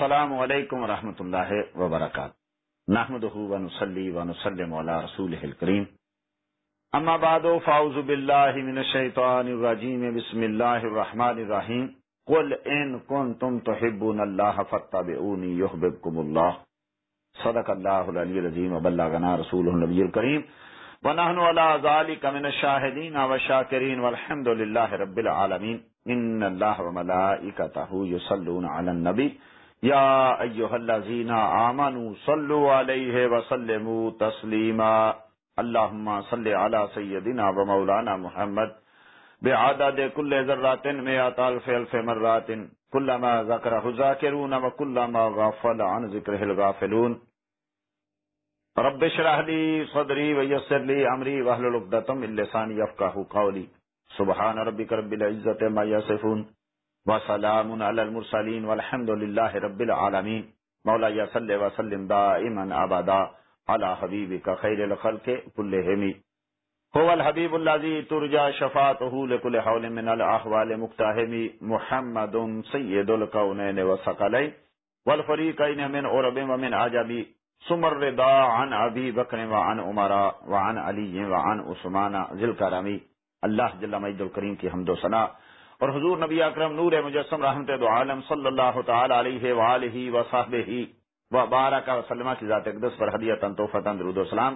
السلام علیکم ورحمۃ اللہ وبرکاتہ۔ نحمد ونسلی ونسلم علی رسول الکریم۔ اما بعد، فاعوذ باللہ من الشیطان الرجیم۔ بسم اللہ الرحمن الرحیم۔ قل ان کنتم تحبون اللہ فاتبعونی یحببکم اللہ۔ صدق اللہ العلی العظیم۔ وبلغنا رسول النبی الکریم۔ ونحن على ذلك من الشاهدين والشاكرين والحمد لله رب العالمين ان الله وملائكته يصلون على النبي يا ايها الذين امنوا صلوا عليه وسلموا تسليما اللهم صل على سيدنا ومولانا محمد بعدد كل ذرات مئات الف الف مرات كلما ذكره ذاكرون وكلما غفل عن ذكره الغافلون رب اشرح لي صدري ويسر لي امري واحلل عقدة من لساني يفقهوا قولي سبحان ربك رب العزة ما يصفون وسلام على المرسلين والحمد لله رب العالمين مولا صل وسلم دائما ابدا على حبيبك خير الخلق كلهم هو الحبيب الذي ترجى شفاعته لكل حول من الاحوال مقتهم محمد سيد الكونين والثقلين والفريقين من عرب ومن عجب سمر رضا عن ابی بکر وعن عمرا وعن علی وعن عثمان ذل کرمی اللہ جل مجد الکریم کی حمد و ثنا. اور حضور نبی اکرم نور مجسم رحمت دو عالم صلی اللہ تعالی علیہ وآلہ وصحبہ و بارک وسلم کی ذات اقدس پر حدیعتا توفتا درود و سلام۔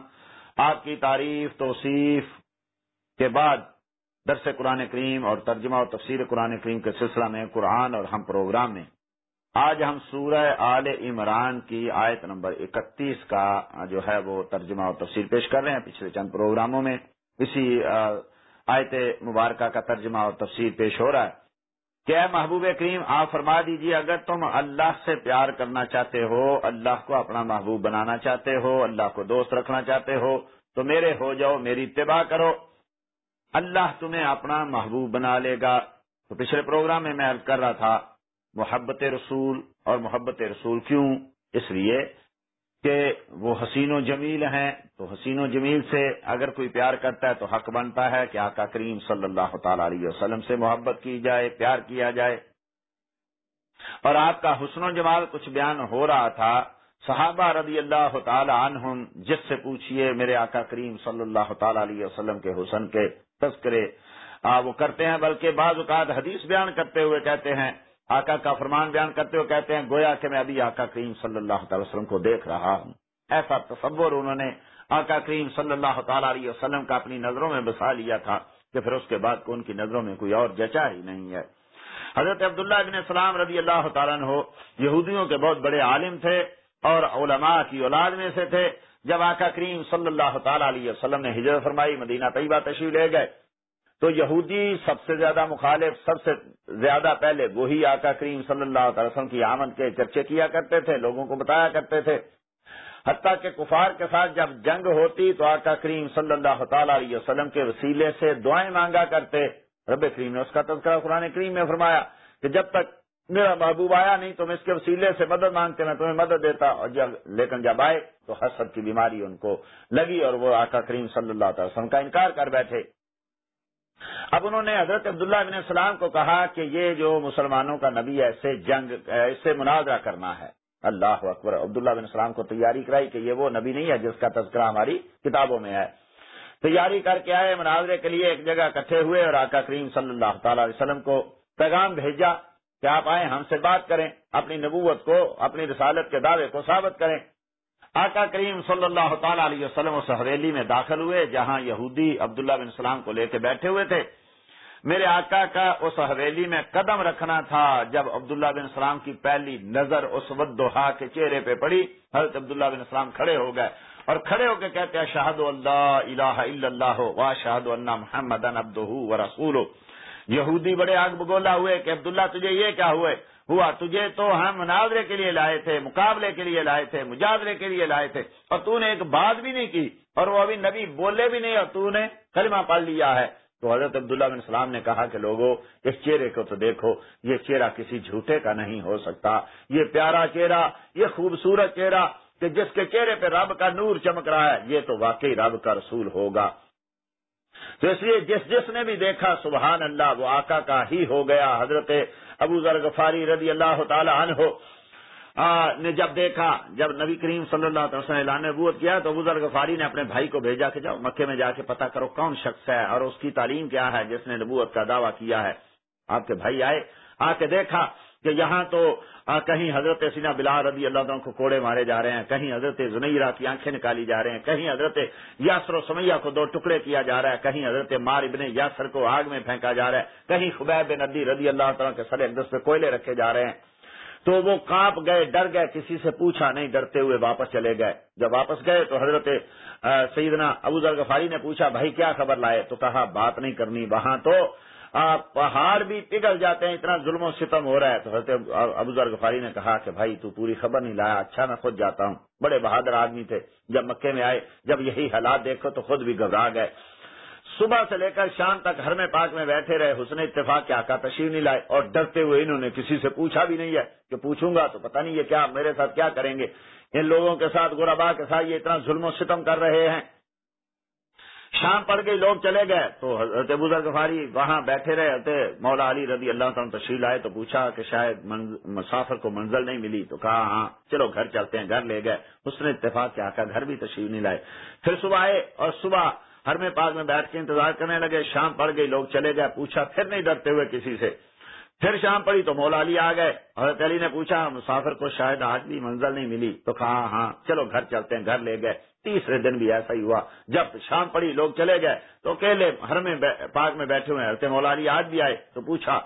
آپ کی تعریف، توصیف کے بعد درس قرآن کریم اور ترجمہ اور تفسیر قرآن کریم کے سلسلہ میں قرآن اور ہم پروگرام میں آج ہم سورہ آل عمران کی آیت نمبر اکتیس کا جو ہے وہ ترجمہ اور تفصیل پیش کر رہے ہیں۔ پچھلے چند پروگراموں میں اسی آیت مبارکہ کا ترجمہ اور تفصیل پیش ہو رہا ہے کیا محبوب کریم، آپ فرما دیجیے اگر تم اللہ سے پیار کرنا چاہتے ہو، اللہ کو اپنا محبوب بنانا چاہتے ہو، اللہ کو دوست رکھنا چاہتے ہو، تو میرے ہو جاؤ، میری اتباع کرو۔ اللہ تمہیں اپنا محبوب بنا لے گا۔ تو پچھلے پروگرام میں میں کر رہا تھا، محبت رسول اور محبت رسول کیوں؟ اس لیے کہ وہ حسین و جمیل ہیں، تو حسین و جمیل سے اگر کوئی پیار کرتا ہے تو حق بنتا ہے کہ آقا کریم صلی اللہ تعالی علیہ وسلم سے محبت کی جائے، پیار کیا جائے۔ اور آپ کا حسن و جمال کچھ بیان ہو رہا تھا، صحابہ رضی اللہ تعالی عنہم، جس سے پوچھئے میرے آقا کریم صلی اللہ تعالی علیہ وسلم کے حسن کے تذکرے وہ کرتے ہیں، بلکہ بعض اوقات حدیث بیان کرتے ہوئے کہتے ہیں آقا کا فرمان بیان کرتے ہوئے کہتے ہیں، گویا کہ میں ابھی آقا کریم صلی اللہ تعالی وسلم کو دیکھ رہا ہوں۔ ایسا تصور انہوں نے آقا کریم صلی اللہ تعالی علیہ وسلم کا اپنی نظروں میں بسا لیا تھا کہ پھر اس کے بعد کو ان کی نظروں میں کوئی اور جچا ہی نہیں ہے۔ حضرت عبداللہ ابن السلام رضی اللہ تعالیٰ ہو یہودیوں کے بہت بڑے عالم تھے اور علماء کی اولاد میں سے تھے۔ جب آقا کریم صلی اللہ تعالی علیہ وسلم نے ہجرت فرمائی، مدینہ طیبہ تشریف لے گئے۔ تو یہودی سب سے زیادہ مخالف، سب سے زیادہ پہلے وہی آقا کریم صلی اللہ تعالی وسلم کی آمد کے چرچے کیا کرتے تھے، لوگوں کو بتایا کرتے تھے۔ حتیٰ کہ کفار کے ساتھ جب جنگ ہوتی تو آقا کریم صلی اللہ تعالی علیہ وسلم کے وسیلے سے دعائیں مانگا کرتے۔ رب کریم نے اس کا تذکرہ قرآن کریم میں فرمایا کہ جب تک میرا محبوب آیا نہیں تو میں اس کے وسیلے سے مدد مانگتے، میں تمہیں مدد دیتا۔ اور جب، لیکن جب آئے تو حسد کی بیماری ان کو لگی اور وہ آقا کریم صلی اللہ تعالی وسلم کا انکار کر بیٹھے۔ اب انہوں نے حضرت عبداللہ بن السلام کو کہا کہ یہ جو مسلمانوں کا نبی ہے اسے جنگ اسے مناظرہ کرنا ہے۔ اللہ اکبر، عبداللہ بن السلام کو تیاری کرائی کہ یہ وہ نبی نہیں ہے جس کا تذکرہ ہماری کتابوں میں ہے۔ تیاری کر کے آئے، مناظرے کے لیے ایک جگہ اکٹھے ہوئے اور آقا کریم صلی اللہ تعالی علیہ وسلم کو پیغام بھیجا کہ آپ آئے ہم سے بات کریں، اپنی نبوت کو، اپنی رسالت کے دعوے کو ثابت کریں۔ آقا کریم صلی اللہ تعالی علیہ وسلم اس حویلی میں داخل ہوئے، جہاں یہودی عبداللہ بن سلام کو لے کے بیٹھے ہوئے تھے۔ میرے آقا کا اس حویلی میں قدم رکھنا تھا، جب عبداللہ بن سلام کی پہلی نظر اس ودوہا کے چہرے پہ پڑی، حضرت عبداللہ بن سلام کھڑے ہو گئے اور کھڑے ہو کے کہتے ہیں شہد اللہ الہ الا اللہ وا شہد اللہ محمد و رسول یہودی بڑے آگ بگولا ہوئے کہ عبداللہ تجھے یہ کیا ہوئے؟ ہوا تجھے تو ہم مناظرے کے لیے لائے تھے، مقابلے کے لیے لائے تھے مجاظرے کے لیے لائے تھے، اور تو نے ایک بات بھی نہیں کی، اور وہ ابھی نبی بولے بھی نہیں اور تو نے کلمہ پڑھ لیا ہے۔ تو حضرت عبداللہ بن سلام نے کہا کہ لوگوں اس چہرے کو تو دیکھو، یہ چہرہ کسی جھوٹے کا نہیں ہو سکتا۔ یہ پیارا چہرہ، یہ خوبصورت چہرہ کہ جس کے چہرے پہ رب کا نور چمک رہا ہے، یہ تو واقعی رب کا رسول ہوگا۔ تو اس لیے جس جس نے بھی دیکھا، سبحان اللہ، وہ آقا کا ہی ہو گیا، حضرت ابو ذر غفاری رضی اللہ تعالی عنہ نے جب دیکھا، جب نبی کریم صلی اللہ علیہ وسلم اعلان نبوت کیا تو بزرگ غفاری نے اپنے بھائی کو بھیجا کہ جاؤ مکے میں جا کے پتا کرو کون شخص ہے اور اس کی تعلیم کیا ہے، جس نے نبوت کا دعویٰ کیا ہے۔ آپ کے بھائی آئے، آ کے دیکھا کہ یہاں تو ہاں، کہیں حضرت سینا بلال رضی اللہ عنہ کو کوڑے مارے جا رہے ہیں، کہیں حضرت زنیرہ کی آنکھیں نکالی جا رہے ہیں، کہیں حضرت یاسر و سمیہ کو دو ٹکڑے کیا جا رہا ہے، کہیں حضرت مار ابن یاسر کو آگ میں پھینکا جا رہا ہے، کہیں خبیب ندی رضی اللہ تعالیٰ کے سر اقدس پہ کوئلے رکھے جا رہے ہیں۔ تو وہ کانپ گئے، ڈر گئے، کسی سے پوچھا نہیں، ڈرتے ہوئے واپس چلے گئے۔ جب واپس گئے تو حضرت سیدنا ابو ذر غفاری نے پوچھا، بھائی کیا خبر لائے؟ تو کہا، بات نہیں کرنی، وہاں تو پہاڑ بھی پگھل جاتے ہیں، اتنا ظلم و ستم ہو رہا ہے۔ تو حضرت ابو ذر غفاری نے کہا کہ بھائی، تو پوری خبر نہیں لایا اچھا میں خود جاتا ہوں۔ بڑے بہادر آدمی تھے۔ جب مکے میں آئے، جب یہی حالات دیکھو تو خود بھی گھبرا گئے۔ صبح سے لے کر شام تک ہر میں پاک میں بیٹھے رہے۔ حسن اتفاق کیا کا تشریف نہیں لائے اور ڈرتے ہوئے انہوں نے کسی سے پوچھا بھی نہیں ہے کہ پوچھوں گا تو پتہ نہیں یہ کیا میرے ساتھ کیا کریں گے۔ ان لوگوں کے ساتھ گورابا کے ساتھ یہ اتنا ظلم و ستم کر رہے ہیں۔ شام پڑ گئی، لوگ چلے گئے۔ تو حضرت بزرگ فاری وہاں بیٹھے رہے۔ حضرت مولا علی رضی اللہ تعالیٰ تشریف لائے تو پوچھا کہ شاید مسافر کو منزل نہیں ملی۔ تو کہا ہاں چلو گھر چلتے ہیں، گھر لے گئے۔ اس نے اتفاق کیا، کہا، گھر بھی تشریف نہیں لائے۔ پھر صبح آئے اور صبح ہر میں پاک میں بیٹھ کے انتظار کرنے لگے۔ شام پڑ گئی، لوگ چلے گئے۔ پوچھا، پھر نہیں ڈرتے ہوئے کسی سے؟ پھر شام پڑی تو مولا علی آ گئے۔ حضرت علی نے پوچھا، مسافر کو شاید آج بھی منزل نہیں ملی۔ تو کہا ہاں چلو گھر چلتے ہیں، گھر لے گئے۔ تیسرے دن بھی ایسا ہی ہوا۔ جب شام پڑی، لوگ چلے گئے تو اکیلے ہر میں پاک میں بیٹھے ہوئے حضرت مولا علی آج بھی آئے تو پوچھا۔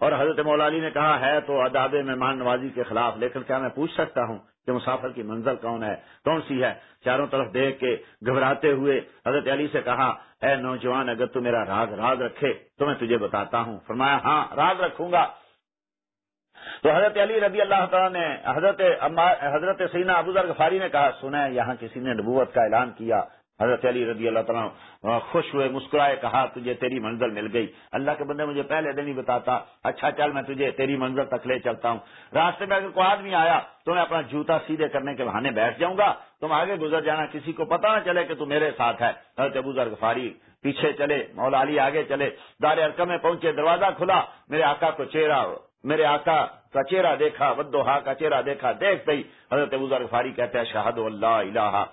اور حضرت مولا علی نے کہا، ہے تو اداب مہمان نوازی کے خلاف، لیکن کیا میں پوچھ سکتا ہوں کہ مسافر کی منزل کون ہے؟ کون سی ہے؟ چاروں طرف دیکھ کے گھبراتے ہوئے حضرت علی سے کہا، اے نوجوان، اگر تو میرا راز راز رکھے تو میں تجھے بتاتا ہوں۔ فرمایا ہاں راز رکھوں گا۔ تو حضرت علی رضی اللہ تعالیٰ نے حضرت حضرت سینا ابو ذر غفاری نے کہا سنا یہاں کسی نے نبوت کا اعلان کیا۔ حضرت علی رضی اللہ تعالیٰ خوش ہوئے، مسکرائے، کہا، تجھے تیری منزل مل گئی۔ اللہ کے بندے مجھے پہلے دن ہی بتاتا اچھا چل، میں تجھے تیری منزل تک لے چلتا ہوں۔ راستے میں اگر کوئی آدمی آیا، تو میں اپنا جوتا سیدھے کرنے کے بہانے بیٹھ جاؤں گا۔ تم آگے گزر جانا، کسی کو پتا نہ چلے کہ تم میرے ساتھ ہے۔ حضرت ابو ذر غفاری پیچھے چلے، مولا علی آگے چلے، دار ارکم میں پہنچے، دروازہ کھلا، میرے آقا کو چہرہ میرے آقا کا چہرہ دیکھا ودوہا کا چہرہ دیکھا دیکھتے ہی حضرت ابو ذر غفاری کہتے ہیں شہد اللہ الہ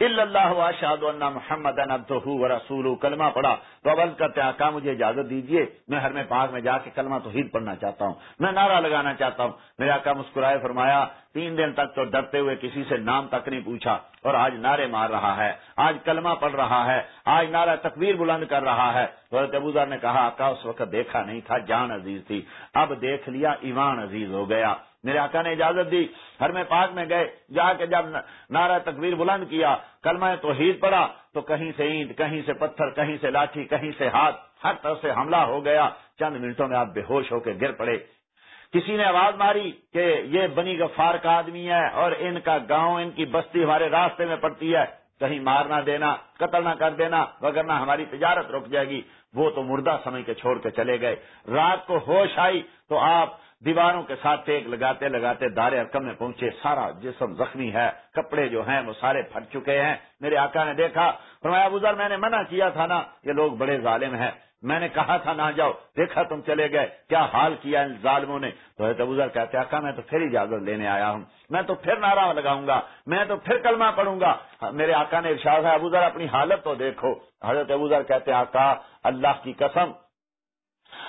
اللہ شاد اللہ محمد و رسول کلمہ پڑھا تو ابل کرتے آقا مجھے اجازت دیجیے میں ہر میں پاک میں جا کے کلمہ تو پڑھنا چاہتا ہوں۔ میں نعرہ لگانا چاہتا ہوں۔ میرے آقا مسکرائے فرمایا، تین دن تک تو ڈرتے ہوئے کسی سے نام تک نہیں پوچھا اور آج نعرے مار رہا ہے، آج کلمہ پڑھ رہا ہے، آج نعرہ تکبیر بلند کر رہا ہے۔ حضرت ابوذر نے کہا، آقا اس وقت دیکھا نہیں تھا، جان عزیز تھی۔ اب دیکھ لیا، ایمان عزیز ہو گیا۔ میرے آقا نے اجازت دی ہر میں پاک میں گئے، جا کے جب نعرہ تکبیر بلند کیا، کلمہ توحید پڑا تو کہیں سے اینٹ، کہیں سے پتھر، کہیں سے لاٹھی، کہیں سے ہاتھ، ہر طرف سے حملہ ہو گیا۔ چند منٹوں میں آپ بے ہوش ہو کے گر پڑے۔ کسی نے آواز ماری کہ یہ بنی غفار کا آدمی ہے اور ان کا گاؤں، ان کی بستی ہمارے راستے میں پڑتی ہے۔ کہیں مار نہ دینا، قتل نہ کر دینا وغیرہ ہماری تجارت رک جائے گی۔ وہ تو مردہ سمجھ کے چھوڑ کے چلے گئے۔ رات کو ہوش آئی تو آپ دیواروں کے ساتھ ٹیک لگاتے لگاتے دار ارکم میں پہنچے۔ سارا جسم زخمی ہے، کپڑے جو ہیں وہ سارے پھٹ چکے ہیں۔ میرے آقا نے دیکھا، فرمایا گزر میں نے منع کیا تھا نا، یہ لوگ بڑے ظالم ہیں۔ میں نے کہا تھا، نہ جاؤ۔ دیکھا تم چلے گئے، کیا حال کیا ان ظالموں نے؟ تو ابوذر کہتے، آقا، میں تو پھر اجازت لینے آیا ہوں۔ میں تو پھر نعرہ لگاؤں گا، میں تو پھر کلمہ پڑھوں گا۔ میرے آقا نے ارشاد ہے ابوذر اپنی حالت تو دیکھو۔ حضرت ابوذر کہتے، آقا، اللہ کی قسم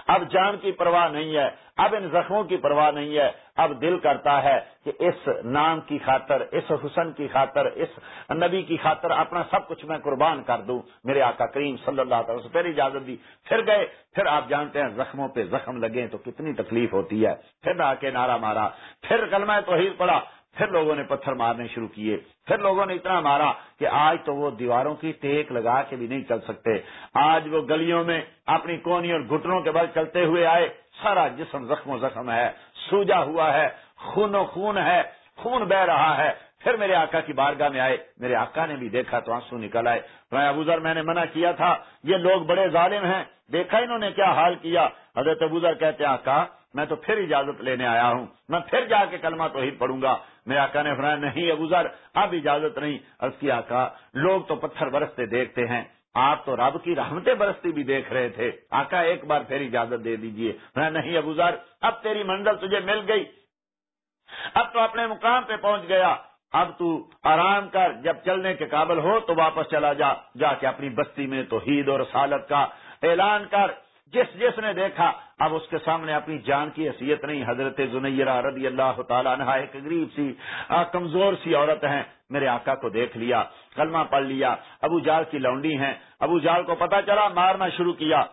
اب جان کی پرواہ نہیں ہے، اب ان زخموں کی پرواہ نہیں ہے۔ اب دل کرتا ہے کہ اس نام کی خاطر، اس حسن کی خاطر، اس نبی کی خاطر اپنا سب کچھ میں قربان کر دوں۔ میرے آقا کریم صلی اللہ تعالی پھر اجازت دی۔ پھر گئے، پھر آپ جانتے ہیں زخموں پہ زخم لگے تو کتنی تکلیف ہوتی ہے۔ پھر آ کے نعرہ مارا۔ پھر کلمہ توحید پڑا پھر لوگوں نے پتھر مارنے شروع کیے۔ پھر لوگوں نے اتنا مارا کہ آج تو وہ دیواروں کی ٹیک لگا کے بھی نہیں چل سکتے۔ آج وہ گلیوں میں اپنی کونی اور گھٹنوں کے بل چلتے ہوئے آئے۔ سارا جسم زخم و زخم ہے، سوجا ہوا ہے، خون و خون ہے، خون بہ رہا ہے۔ پھر میرے آقا کی بارگاہ میں آئے۔ میرے آقا نے بھی دیکھا تو آنسو نکل آئے۔ میں ابوذر میں نے منع کیا تھا، یہ لوگ بڑے ظالم ہیں۔ دیکھا انہوں نے کیا حال کیا۔ حضرت ابوذر کہتے ہیں، آقا، میں تو پھر اجازت لینے آیا ہوں۔ میں پھر جا کے کلمہ تو ہی پڑھوں گا۔ میرے آقا نے فرمایا، نہیں ابو ذر، اب اجازت نہیں۔ اس کی آقا، لوگ تو پتھر برستے دیکھتے ہیں۔ آپ تو رب کی رحمتیں برستی بھی دیکھ رہے تھے۔ آقا، ایک بار پھر اجازت دے دیجیے۔ میں نہیں ابو ذر، اب تیری منزل تجھے مل گئی۔ اب تو اپنے مقام پہ پہنچ گیا۔ اب تو آرام کر، جب چلنے کے قابل ہو تو واپس چلا جا۔ جا کے اپنی بستی میں توحید اور سالت کا اعلان کر۔ جس جس نے دیکھا اب اس کے سامنے اپنی جان کی حیثیت نہیں۔ حضرت زنیرہ رضی اللہ تعالیٰ عنہ ایک غریب سی کمزور سی عورت ہیں۔ میرے آقا کو دیکھ لیا، کلمہ پڑھ لیا۔ ابو جال کی لونڈی ہیں۔ ابو جال کو پتا چلا مارنا شروع کیا۔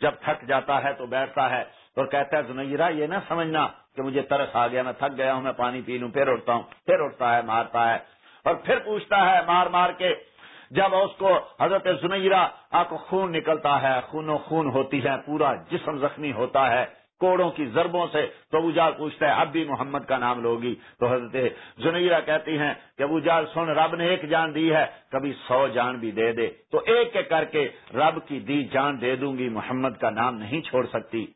جب تھک جاتا ہے تو بیٹھتا ہے اور کہتا ہے، زنیرہ، یہ نہ سمجھنا کہ مجھے ترس آ گیا، میں تھک گیا ہوں، میں پانی پی لوں، پھر اٹھتا ہوں۔ پھر اٹھتا ہے، مارتا ہے اور پھر پوچھتا ہے مار مار کے جب اس کو حضرت سنیرا آپ کو خون نکلتا ہے، خون و خون ہوتی ہے، پورا جسم زخمی ہوتا ہے، کوڑوں کی ضربوں سے تو ابو جال پوچھتا ہے، اب بھی محمد کا نام لوگی؟ تو حضرت زنیرا کہتی ہیں کہ ابو جال سن، رب نے ایک جان دی ہے، کبھی سو جان بھی دے دے۔ تو ایک ایک کر کے رب کی دی جان دے دوں گی، محمد کا نام نہیں چھوڑ سکتی۔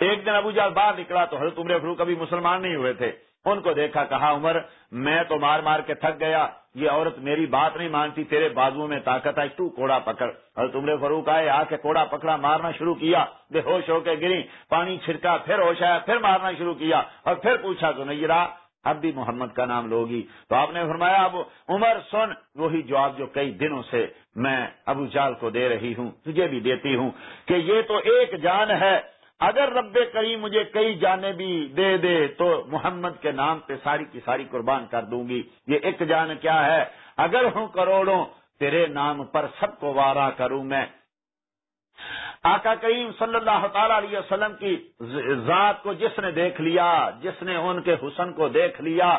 ایک دن ابو جال باہر نکلا تو حضرت عمر فروخ کبھی مسلمان نہیں ہوئے تھے۔ ان کو دیکھا، کہا، عمر، میں تو مار مار کے تھک گیا، یہ عورت میری بات نہیں مانتی، تیرے بازو میں طاقت آئی، تو کوڑا پکڑ۔ اور تمرے فروخ آئے، آ کے کوڑا پکڑا، مارنا شروع کیا، بے ہوش ہو کے گری، پانی چھڑکا، پھر ہوش آیا، پھر مارنا شروع کیا، اور پھر پوچھا تو نہیں رہا اب بھی محمد کا نام لوگی۔ تو آپ نے فرمایا، اب عمر، سن، وہی جواب جو کئی دنوں سے میں ابو جال کو دے رہی ہوں، تجھے بھی دیتی ہوں کہ یہ تو ایک جان ہے اگر رب کریم مجھے کئی جانے بھی دے دے تو محمد کے نام پہ ساری کی ساری قربان کر دوں گی۔ یہ ایک جان کیا ہے؟ اگر ہوں کروڑوں، تیرے نام پر سب کو وارا کروں میں۔ آقا کریم صلی اللہ تعالی علیہ وسلم کی ذات کو جس نے دیکھ لیا، جس نے ان کے حسن کو دیکھ لیا،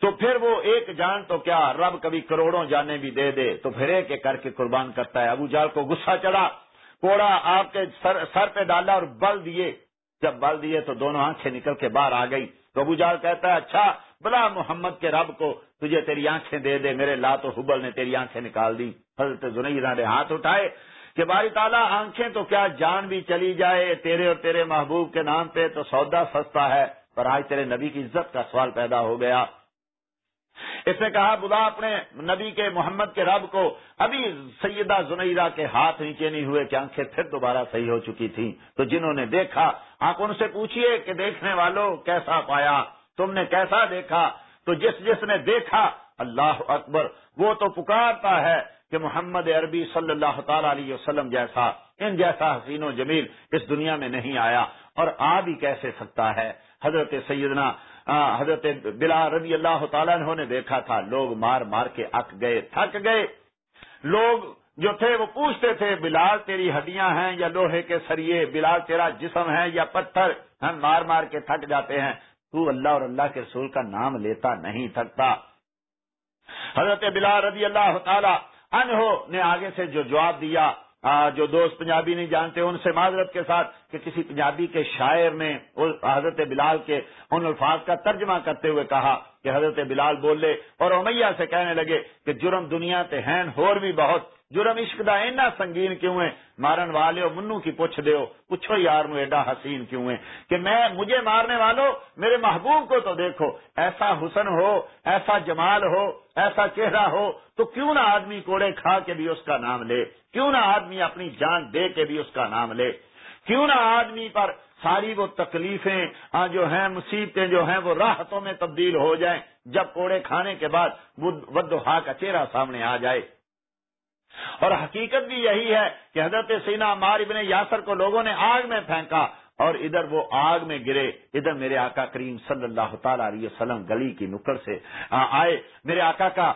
تو پھر وہ ایک جان تو کیا؟ رب کبھی کروڑوں جانے بھی دے دے، تو پھر ایک کر کے قربان کرتا ہے۔ ابو جال کو غصہ چڑھا۔ کوڑا آپ کے سر سر پہ ڈالا اور بل دیے۔ جب بل دیے تو دونوں آنکھیں نکل کے باہر آ گئی تو ابو جال کہتا ہے اچھا بلا محمد کے رب کو تجھے تیری آنکھیں دے دے، میرے لا تو حبل نے تیری آنکھیں نکال دی حضرت زنیرہ نے ہاتھ اٹھائے کہ باری تعالیٰ، آنکھیں تو کیا جان بھی چلی جائے تیرے اور تیرے محبوب کے نام پہ تو سودا سستا ہے، پر آج تیرے نبی کی عزت کا سوال پیدا ہو گیا۔ اس نے کہا بلا اپنے نبی کے محمد کے رب کو، ابھی سیدہ زنیرہ کے ہاتھ نیچے نہیں ہوئے کہ آنکھیں پھر دوبارہ صحیح ہو چکی تھی تو جنہوں نے دیکھا آپ ان سے پوچھئے کہ دیکھنے والوں کیسا پایا؟ تم نے کیسا دیکھا؟ تو جس جس نے دیکھا، اللہ اکبر، وہ تو پکارتا ہے کہ محمد عربی صلی اللہ تعالی علیہ وسلم جیسا، ان جیسا حسین و جمیل اس دنیا میں نہیں آیا۔ اور آ بھی کیسے سکتا ہے؟ حضرت سیدنا ہاں، حضرت بلا رضی اللہ تعالیٰ نے دیکھا تھا، لوگ مار مار کے اک گئے، تھک گئے۔ لوگ جو تھے وہ پوچھتے تھے، بلال تیری ہڈیاں ہیں یا لوہے کے سریے؟ بلال تیرا جسم ہے یا پتھر؟ ہم مار مار کے تھک جاتے ہیں۔ تو اللہ اور اللہ کے رسول کا نام لیتا نہیں تھکتا۔ حضرت بلال رضی اللہ تعالی انہو نے آگے سے جو جواب دیا ہاں، جو دوست پنجابی نہیں جانتے، ان سے معذرت کے ساتھ کہ کسی پنجابی کے شاعر نے حضرت بلال کے ان الفاظ کا ترجمہ کرتے ہوئے کہا کہ حضرت بلال بول لے اور امیہ سے کہنے لگے کہ جرم دنیا تے ہین ہور بھی بہت۔ جرم عشق دا اینا سنگین کیوں ہے مارن والے ہو منو کی پوچھ دیو پوچھو یار مو ایڈا حسین کیوں ہے کہ میں، مجھے مارنے والوں، میرے محبوب کو تو دیکھو، ایسا حسن ہو، ایسا جمال ہو، ایسا چہرہ ہو، تو کیوں نہ آدمی کوڑے کھا کے بھی اس کا نام لے؟ کیوں نہ آدمی اپنی جان دے کے بھی اس کا نام لے؟ کیوں نہ آدمی پر ساری وہ تکلیفیں ہاں جو ہیں، مصیبتیں جو ہیں، وہ راحتوں میں تبدیل ہو جائیں، جب کوڑے کھانے کے بعد ودوہا کا چہرہ سامنے آ جائے۔ اور حقیقت بھی یہی ہے کہ حضرت سینا مار ابن یاسر کو لوگوں نے آگ میں پھینکا اور ادھر وہ آگ میں گرے، ادھر میرے آقا کریم صلی اللہ تعالی علیہ وسلم گلی کی نکڑ سے آئے۔ میرے آقا کا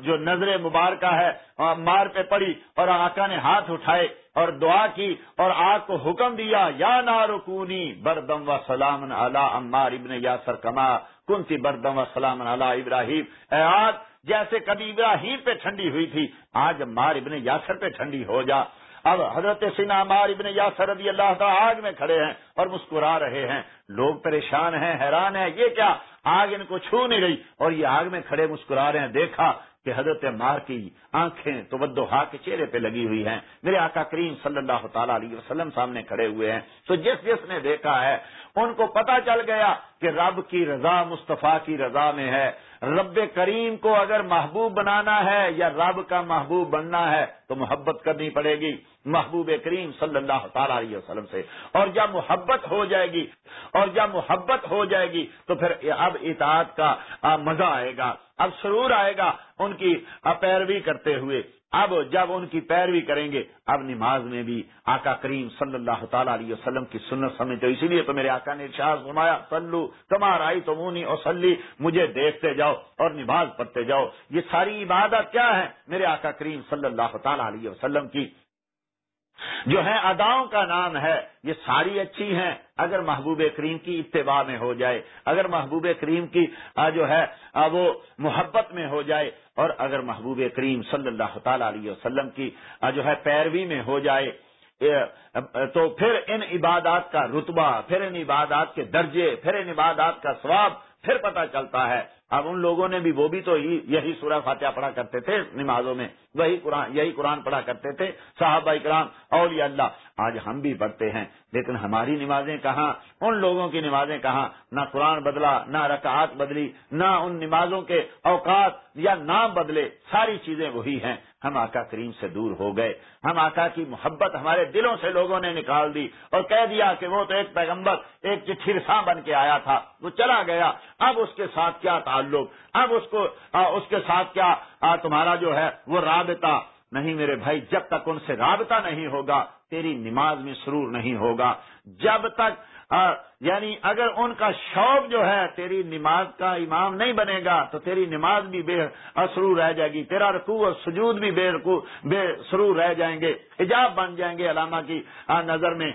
جو نظر مبارکہ ہے مار پہ پڑی اور آقا نے ہاتھ اٹھائے اور دعا کی اور آگ کو حکم دیا، یا نارکونی بردم و سلام اللہ عمار ابن یاسر کما کنتی بردم و سلام اللہ ابراہیم۔ اے آگ جیسے کبھی ابراہیم پہ ٹھنڈی ہوئی تھی، آج مار ابن یاسر پہ ٹھنڈی ہو جا۔ اب حضرت سینا مار ابن یاسر رضی اللہ تعالیٰ آگ میں کھڑے ہیں اور مسکرا رہے ہیں۔ لوگ پریشان ہیں، حیران ہیں، یہ کیا؟ آگ ان کو چھو نہیں رہی۔ اور یہ آگ میں کھڑے مسکرا رہے ہیں۔ دیکھا کہ حضرت مار کی آنکھیں تو بدو ہا کے چہرے پہ لگی ہوئی ہیں۔ میرے آقا کریم صلی اللہ تعالی علیہ وسلم سامنے کھڑے ہوئے ہیں۔ تو جس جس نے دیکھا ہے، ان کو پتا چل گیا کہ رب کی رضا مصطفیٰ کی رضا میں ہے۔ رب کریم کو اگر محبوب بنانا ہے یا رب کا محبوب بننا ہے تو محبت کرنی پڑے گی محبوب کریم صلی اللہ تعالی علیہ وسلم سے۔ اور جب محبت ہو جائے گی، اور جب محبت ہو جائے گی تو پھر اب اطاعت کا مزہ آئے گا۔ اب سرور آئے گا ان کی پیروی کرتے ہوئے۔ اب جب ان کی پیروی کریں گے، اب نماز میں بھی آقا کریم صلی اللہ تعالی علیہ وسلم کی سنت سمجھ تو اسی لیے تو میرے آقا نے ارشاد فرمایا سلو کمار آئی تو منی اور سلی مجھے دیکھتے جاؤ اور نماز پڑھتے جاؤ۔ یہ ساری عبادت کیا ہے میرے آقا کریم صلی اللہ تعالی علیہ وسلم کی؟ جو ہے اداؤں کا نام ہے، یہ ساری اچھی ہیں۔ اگر محبوب کریم کی اتباع میں ہو جائے، اگر محبوب کریم کی جو ہے وہ محبت میں ہو جائے اور اگر محبوب کریم صلی اللہ تعالی علیہ وسلم کی جو ہے پیروی میں ہو جائے تو پھر ان عبادات کا رتبہ، پھر ان عبادات کے درجے، پھر ان عبادات کا ثواب پھر پتا چلتا ہے۔ اب ان لوگوں نے بھی وہ بھی تو یہی سورہ فاتحہ پڑھا کرتے تھے نمازوں میں۔ وہی قرآن، یہی قرآن پڑھا کرتے تھے، صحابہ اکرام، اولیاء اللہ، آج ہم بھی پڑھتے ہیں، لیکن ہماری نمازیں کہاں؟ ان لوگوں کی نمازیں کہاں؟ نہ قرآن بدلا، نہ رکعات بدلی، نہ ان نمازوں کے اوقات یا نام بدلے، ساری چیزیں وہی ہیں۔ ہم آقا کریم سے دور ہو گئے۔ ہم آقا کی محبت ہمارے دلوں سے لوگوں نے نکال دی اور کہہ دیا کہ وہ تو ایک پیغمبر، ایک چٹھرساں بن کے آیا تھا، وہ چلا گیا۔ اب اس کے ساتھ کیا تعلق؟ اب اس کو اس کے ساتھ کیا تمہارا جو ہے، وہ رابطہ نہیں میرے بھائی، جب تک ان سے رابطہ نہیں ہوگا، تیری نماز میں سرور نہیں ہوگا۔ جب تک یعنی اگر ان کا شوق جو ہے، تیری نماز کا امام نہیں بنے گا، تو تیری نماز بھی بے سرور رہ جائے گی، تیرا رقو اور سجود بھی بے رقو بے سرور رہ جائیں گے، حجاب بن جائیں گے علامہ کی نظر میں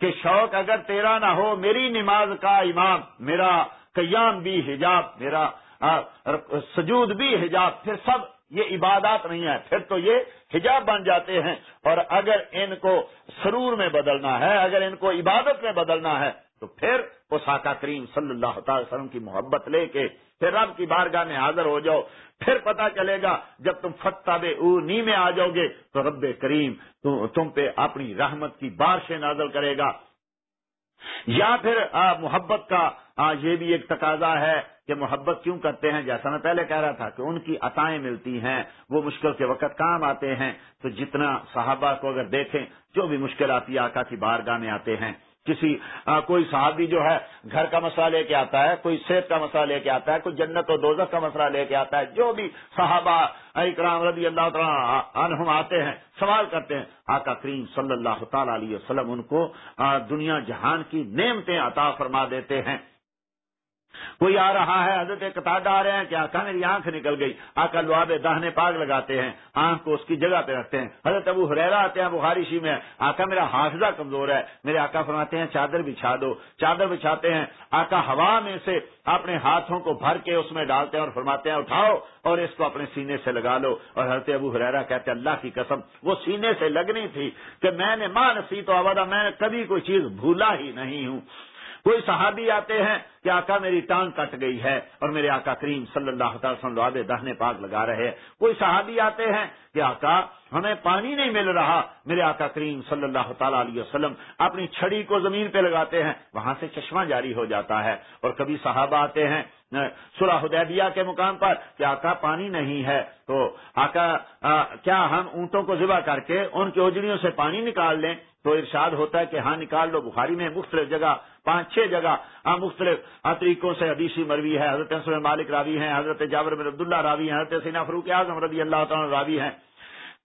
کہ شوق اگر تیرا نہ ہو، میری نماز کا امام، میرا قیام بھی حجاب، میرا ہاں، سجود بھی حجاب، پھر سب یہ عبادات نہیں ہے پھر تو یہ حجاب بن جاتے ہیں۔ اور اگر ان کو سرور میں بدلنا ہے، اگر ان کو عبادت میں بدلنا ہے، تو پھر اس آقا کریم صلی اللہ تعالی وسلم کی محبت لے کے پھر رب کی بارگاہ میں حاضر ہو جاؤ۔ پھر پتا چلے گا، جب تم فتح او نی میں آ جاؤ گے، تو رب کریم تم پہ اپنی رحمت کی بارشیں نازل کرے گا۔ یا پھر محبت کا یہ بھی ایک تقاضا ہے۔ کہ محبت کیوں کرتے ہیں؟ جیسا میں پہلے کہہ رہا تھا کہ ان کی عطائیں ملتی ہیں وہ مشکل کے وقت کام آتے ہیں۔ تو جتنا صحابہ کو اگر دیکھیں جو بھی مشکل آتی آقا کی بارگاہ میں آتے ہیں۔ کسی آ, کوئی صحابی جو ہے گھر کا مسئلہ لے کے آتا ہے کوئی صحت کا مسئلہ لے کے آتا ہے کوئی جنت و دوزخ کا مسئلہ لے کے آتا ہے جو بھی صحابہ اکرام رضی اللہ تعالیٰ عنہم آتے ہیں سوال کرتے ہیں۔ آقا کریم صلی اللہ تعالی علیہ وسلم ان کو دنیا جہان کی نعمتیں عطا فرما دیتے ہیں۔ کوئی آ رہا ہے، حضرت قطار آ رہے ہیں کہ آقا میری آنکھ نکل گئی؟ آقا لواب دہنے پاگ لگاتے ہیں، آنکھ کو اس کی جگہ پہ رکھتے ہیں۔ حضرت ابو حریرا آتے ہیں بخاری شی میں، آقا میرا حافظہ کمزور ہے۔ میرے آقا فرماتے ہیں، چادر بچھا دو۔ چادر بچھاتے ہیں۔ آقا ہوا میں سے اپنے ہاتھوں کو بھر کے اس میں ڈالتے ہیں اور فرماتے ہیں، اٹھاؤ اور اس کو اپنے سینے سے لگا لو۔ اور حضرت ابو حریرا کہتے ہیں، اللہ کی قسم، وہ سینے سے لگنی تھی کہ میں نے ماں نسی تو آبادہ، میں نے کبھی کوئی چیز بھولا ہی نہیں ہوں۔ کوئی صحابی آتے ہیں کہ آقا میری ٹانگ کٹ گئی ہے اور میرے آقا کریم صلی اللہ تعالی وسلم دہنے پاک لگا رہے کوئی صحابی آتے ہیں کہ آقا ہمیں پانی نہیں مل رہا، میرے آقا کریم صلی اللہ تعالی علیہ وسلم اپنی چھڑی کو زمین پہ لگاتے ہیں، وہاں سے چشمہ جاری ہو جاتا ہے۔ اور کبھی صحابہ آتے ہیں سلح حدیبیہ کے مقام پر کہ آقا پانی نہیں ہے تو آقا کیا ہم اونٹوں کو ذبح کر کے ان کی اوجڑیوں سے پانی نکال لیں؟ تو ارشاد ہوتا ہے کہ ہاں نکال لو۔ بخاری میں مختلف جگہ، پانچ، چھ جگہ مختلف طریقوں سے حدیثی مروی ہے۔ حضرت مالک راوی ہیں، حضرت جابر بن عبداللہ راوی ہیں، حضرت سینا فروخ اعظم رضی اللہ تعالیٰ راوی ہیں۔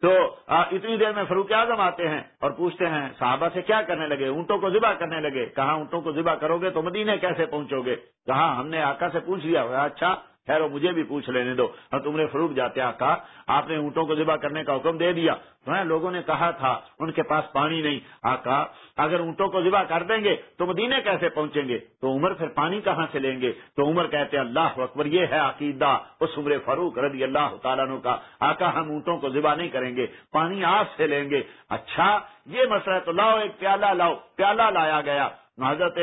تو اتنی دیر میں فروخ اعظم آتے ہیں اور پوچھتے ہیں، صحابہ سے کیا کرنے لگے؟ اونٹوں کو ذبح کرنے لگے۔ کہاں اونٹوں کو ذبح کرو گے تو مدینے کیسے پہنچو گے؟ کہاں ہم نے آقا سے پوچھ لیا اچھا خیر مجھے بھی پوچھ لینے دو۔ اور تم نے فروخ جاتے کہا، آپ نے اونٹوں کو ذبح کرنے کا حکم دے دیا۔ تو لوگوں نے کہا تھا، ان کے پاس پانی نہیں۔ آقا اگر اونٹوں کو ذبح کر دیں گے، تو مدینے کیسے پہنچیں گے؟ تو عمر پھر پانی کہاں سے لیں گے؟ تو عمر کہتے، اللہ اکبر، یہ ہے عقیدہ۔ اس عمر فاروق رضی اللہ تعالیٰ کا۔ آقا ہم اونٹوں کو ذبح نہیں کریں گے، پانی آپ سے لیں گے۔ اچھا یہ مسئلہ تو لاؤ، ایک پیالہ لاؤ۔ پیالہ لایا گیا۔ حضرت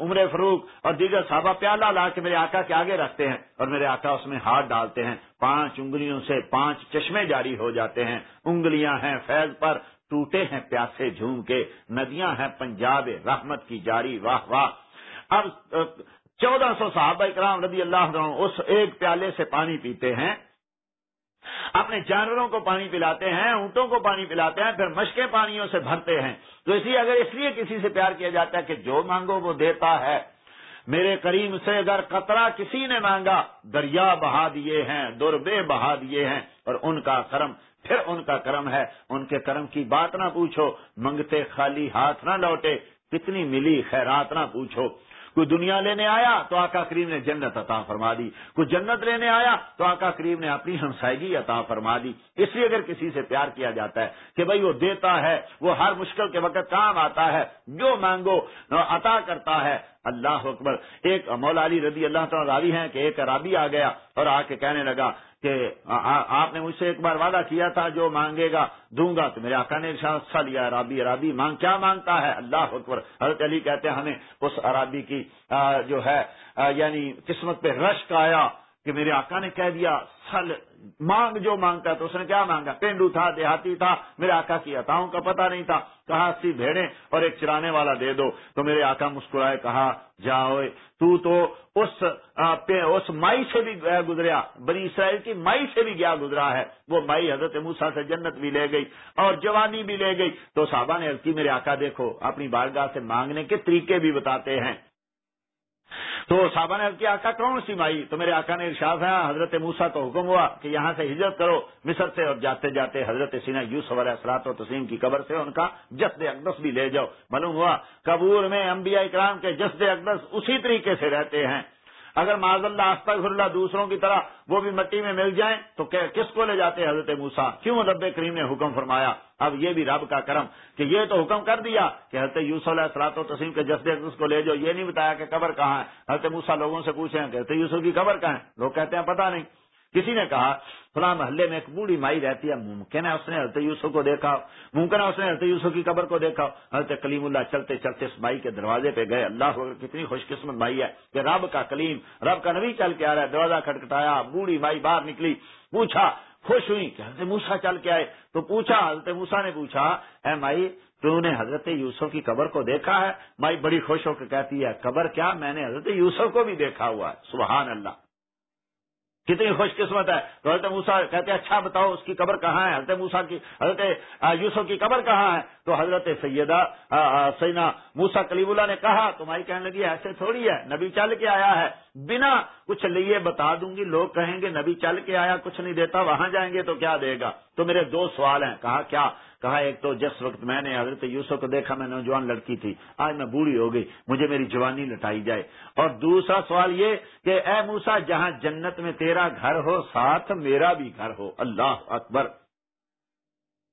عمر فروخ اور دیگر صحابہ پیالہ لا کے میرے آقا کے آگے رکھتے ہیں اور میرے آقا اس میں ہاتھ ڈالتے ہیں۔ پانچ انگلیوں سے پانچ چشمے جاری ہو جاتے ہیں۔ انگلیاں ہیں فیض پر، ٹوٹے ہیں پیاسے جھوم کے۔ ندیاں ہیں پنجاب رحمت کی جاری، واہ واہ۔ اب، چودہ سو صحابہ اکرام رضی اللہ عنہ اس ایک پیالے سے پانی پیتے ہیں۔ اپنے جانوروں کو پانی پلاتے ہیں، اونٹوں کو پانی پلاتے ہیں، پھر مشکیں پانیوں سے بھرتے ہیں۔ تو اس لیے اگر اس لیے کسی سے پیار کیا جاتا ہے کہ جو مانگو وہ دیتا ہے۔ میرے کریم سے اگر قطرہ کسی نے مانگا، دریا بہا دیے ہیں، دربے بہا دیے ہیں، اور ان کا کرم، پھر ان کا کرم ہے۔ ان کے کرم کی بات نہ پوچھو منگتے خالی ہاتھ نہ لوٹے، کتنی ملی خیرات نہ پوچھو۔ کوئی دنیا لینے آیا تو آقا کریم نے جنت عطا فرما دی، کوئی جنت لینے آیا تو آقا کریم نے اپنی ہمسائیگی عطا فرما دی۔ اس لیے اگر کسی سے پیار کیا جاتا ہے کہ بھائی وہ دیتا ہے، وہ ہر مشکل کے وقت کام آتا ہے، جو مانگو عطا کرتا ہے۔ اللہ اکبر۔ ایک مولا علی رضی اللہ تعالیٰ راوی ہیں کہ ایک رابی آ گیا اور آ کے کہنے لگا کہ آپ نے مجھ سے ایک بار وعدہ کیا تھا، جو مانگے گا، دوں گا تو میرے آقا نے حصہ اچھا لیا، عرابی عرابی، مانگ۔ کیا مانگتا ہے؟ اللہ اکبر۔ حضرت علی کہتے ہیں، ہمیں اس عرابی کی جو ہے یعنی قسمت پہ رشک آیا۔ کہ میرے آقا نے کہہ دیا، سل، مانگ جو مانگتا تو اس نے کیا مانگا؟ پینڈو تھا، دیہاتی تھا، میرے آقا کی عطاؤں کا پتہ نہیں تھا۔ کہا سی بھیڑے اور ایک چرانے والا دے دو۔ تو میرے آقا مسکرائے، کہا، جاؤ، تو تو اس اس مائی سے بھی گیا گزریا۔ بنی اسرائیل کی مائی سے بھی گیا گزرا ہے۔ وہ مائی حضرت موسا سے جنت بھی لے گئی اور جوانی بھی لے گئی۔ تو صحابہ نے کی، میرے آقا دیکھو، اپنی بارگاہ سے مانگنے کے طریقے بھی بتاتے ہیں۔ تو صحابہ نے کیا آقا کون سی مائی؟ تو میرے آقا نے ارشاد ہے حضرت موسا تو حکم ہوا کہ یہاں سے ہجرت کرو مصر سے اور جاتے جاتے حضرت سینا یوسف علیہ اثرات و تسلیم کی قبر سے ان کا جسد اقدس بھی لے جاؤ۔ معلوم ہوا کبور میں انبیاء اکرام کے جسد اقدس اسی طریقے سے رہتے ہیں۔ اگر معذ اللہ، استغفر اللہ دوسروں کی طرح وہ بھی مٹی میں مل جائیں، تو کس کو لے جاتے حضرت موسا کیوں رب کریم نے حکم فرمایا؟ اب یہ بھی رب کا کرم کہ یہ تو حکم کر دیا کہ حضرت یوسف علیہ السلاط و تسیم کے جسد اس کو لے جاؤ۔ یہ نہیں بتایا کہ قبر کہاں ہے۔ حضرت موسا لوگوں سے پوچھیں کہ حضرت یوسف کی قبر کہاں ہے؟ لوگ کہتے ہیں پتا نہیں۔ کسی نے کہا، فلاں محلے میں ایک بوڑھی مائی رہتی ہے ممکن ہے، اس نے حضرت یوسف کو دیکھا. ممکن ہے، اس نے حضرت یوسف کی قبر کو دیکھا. حضرت کلیم اللہ چلتے چلتے اس مائی کے دروازے پہ گئے۔ اللہ کتنی خوش قسمت مائی ہے کہ رب کا کلیم، رب کا نبی چل کے آ رہا ہے، دروازہ کھٹکھٹایا، بوڑھی مائی باہر نکلی، پوچھا، خوش ہوئی کہ حضرت موسا چل کے آئے؟ تو پوچھا، حضرت موسا نے پوچھا، اے مائی، تو نے حضرت یوسف کی قبر کو دیکھا ہے؟ مائی بڑی خوش ہو کے کہتی ہے، قبر کیا؟ میں نے حضرت یوسف کو بھی دیکھا ہوا ہے. سبحان اللہ۔ کتنی خوش قسمت ہے۔ تو حضرت موسا کہتے ہیں اچھا بتاؤ، اس کی قبر کہاں ہے؟ حضرت موسا کی، حضرت یوسف کی قبر کہاں ہے؟ تو حضرت سیدہ سینا موسا کلیم اللہ نے کہا، تمہاری کہنے لگی، ایسے تھوڑی ہے، نبی چل کے آیا ہے۔ بنا کچھ لیے بتا دوں گی، لوگ کہیں گے، نبی چل کے آیا، کچھ نہیں دیتا، وہاں جائیں گے تو کیا دے گا؟ تو میرے دو سوال ہیں، کہا کیا؟ کہا، ایک تو جس وقت میں نے حضرت یوسف کو دیکھا، میں نوجوان لڑکی تھی۔ آج میں بوڑھی ہو گئی، مجھے میری جوانی لٹائی جائے۔ اور دوسرا سوال یہ کہ، اے موسا جہاں جنت میں تیرا گھر ہو، ساتھ میرا بھی گھر ہو۔ اللہ اکبر۔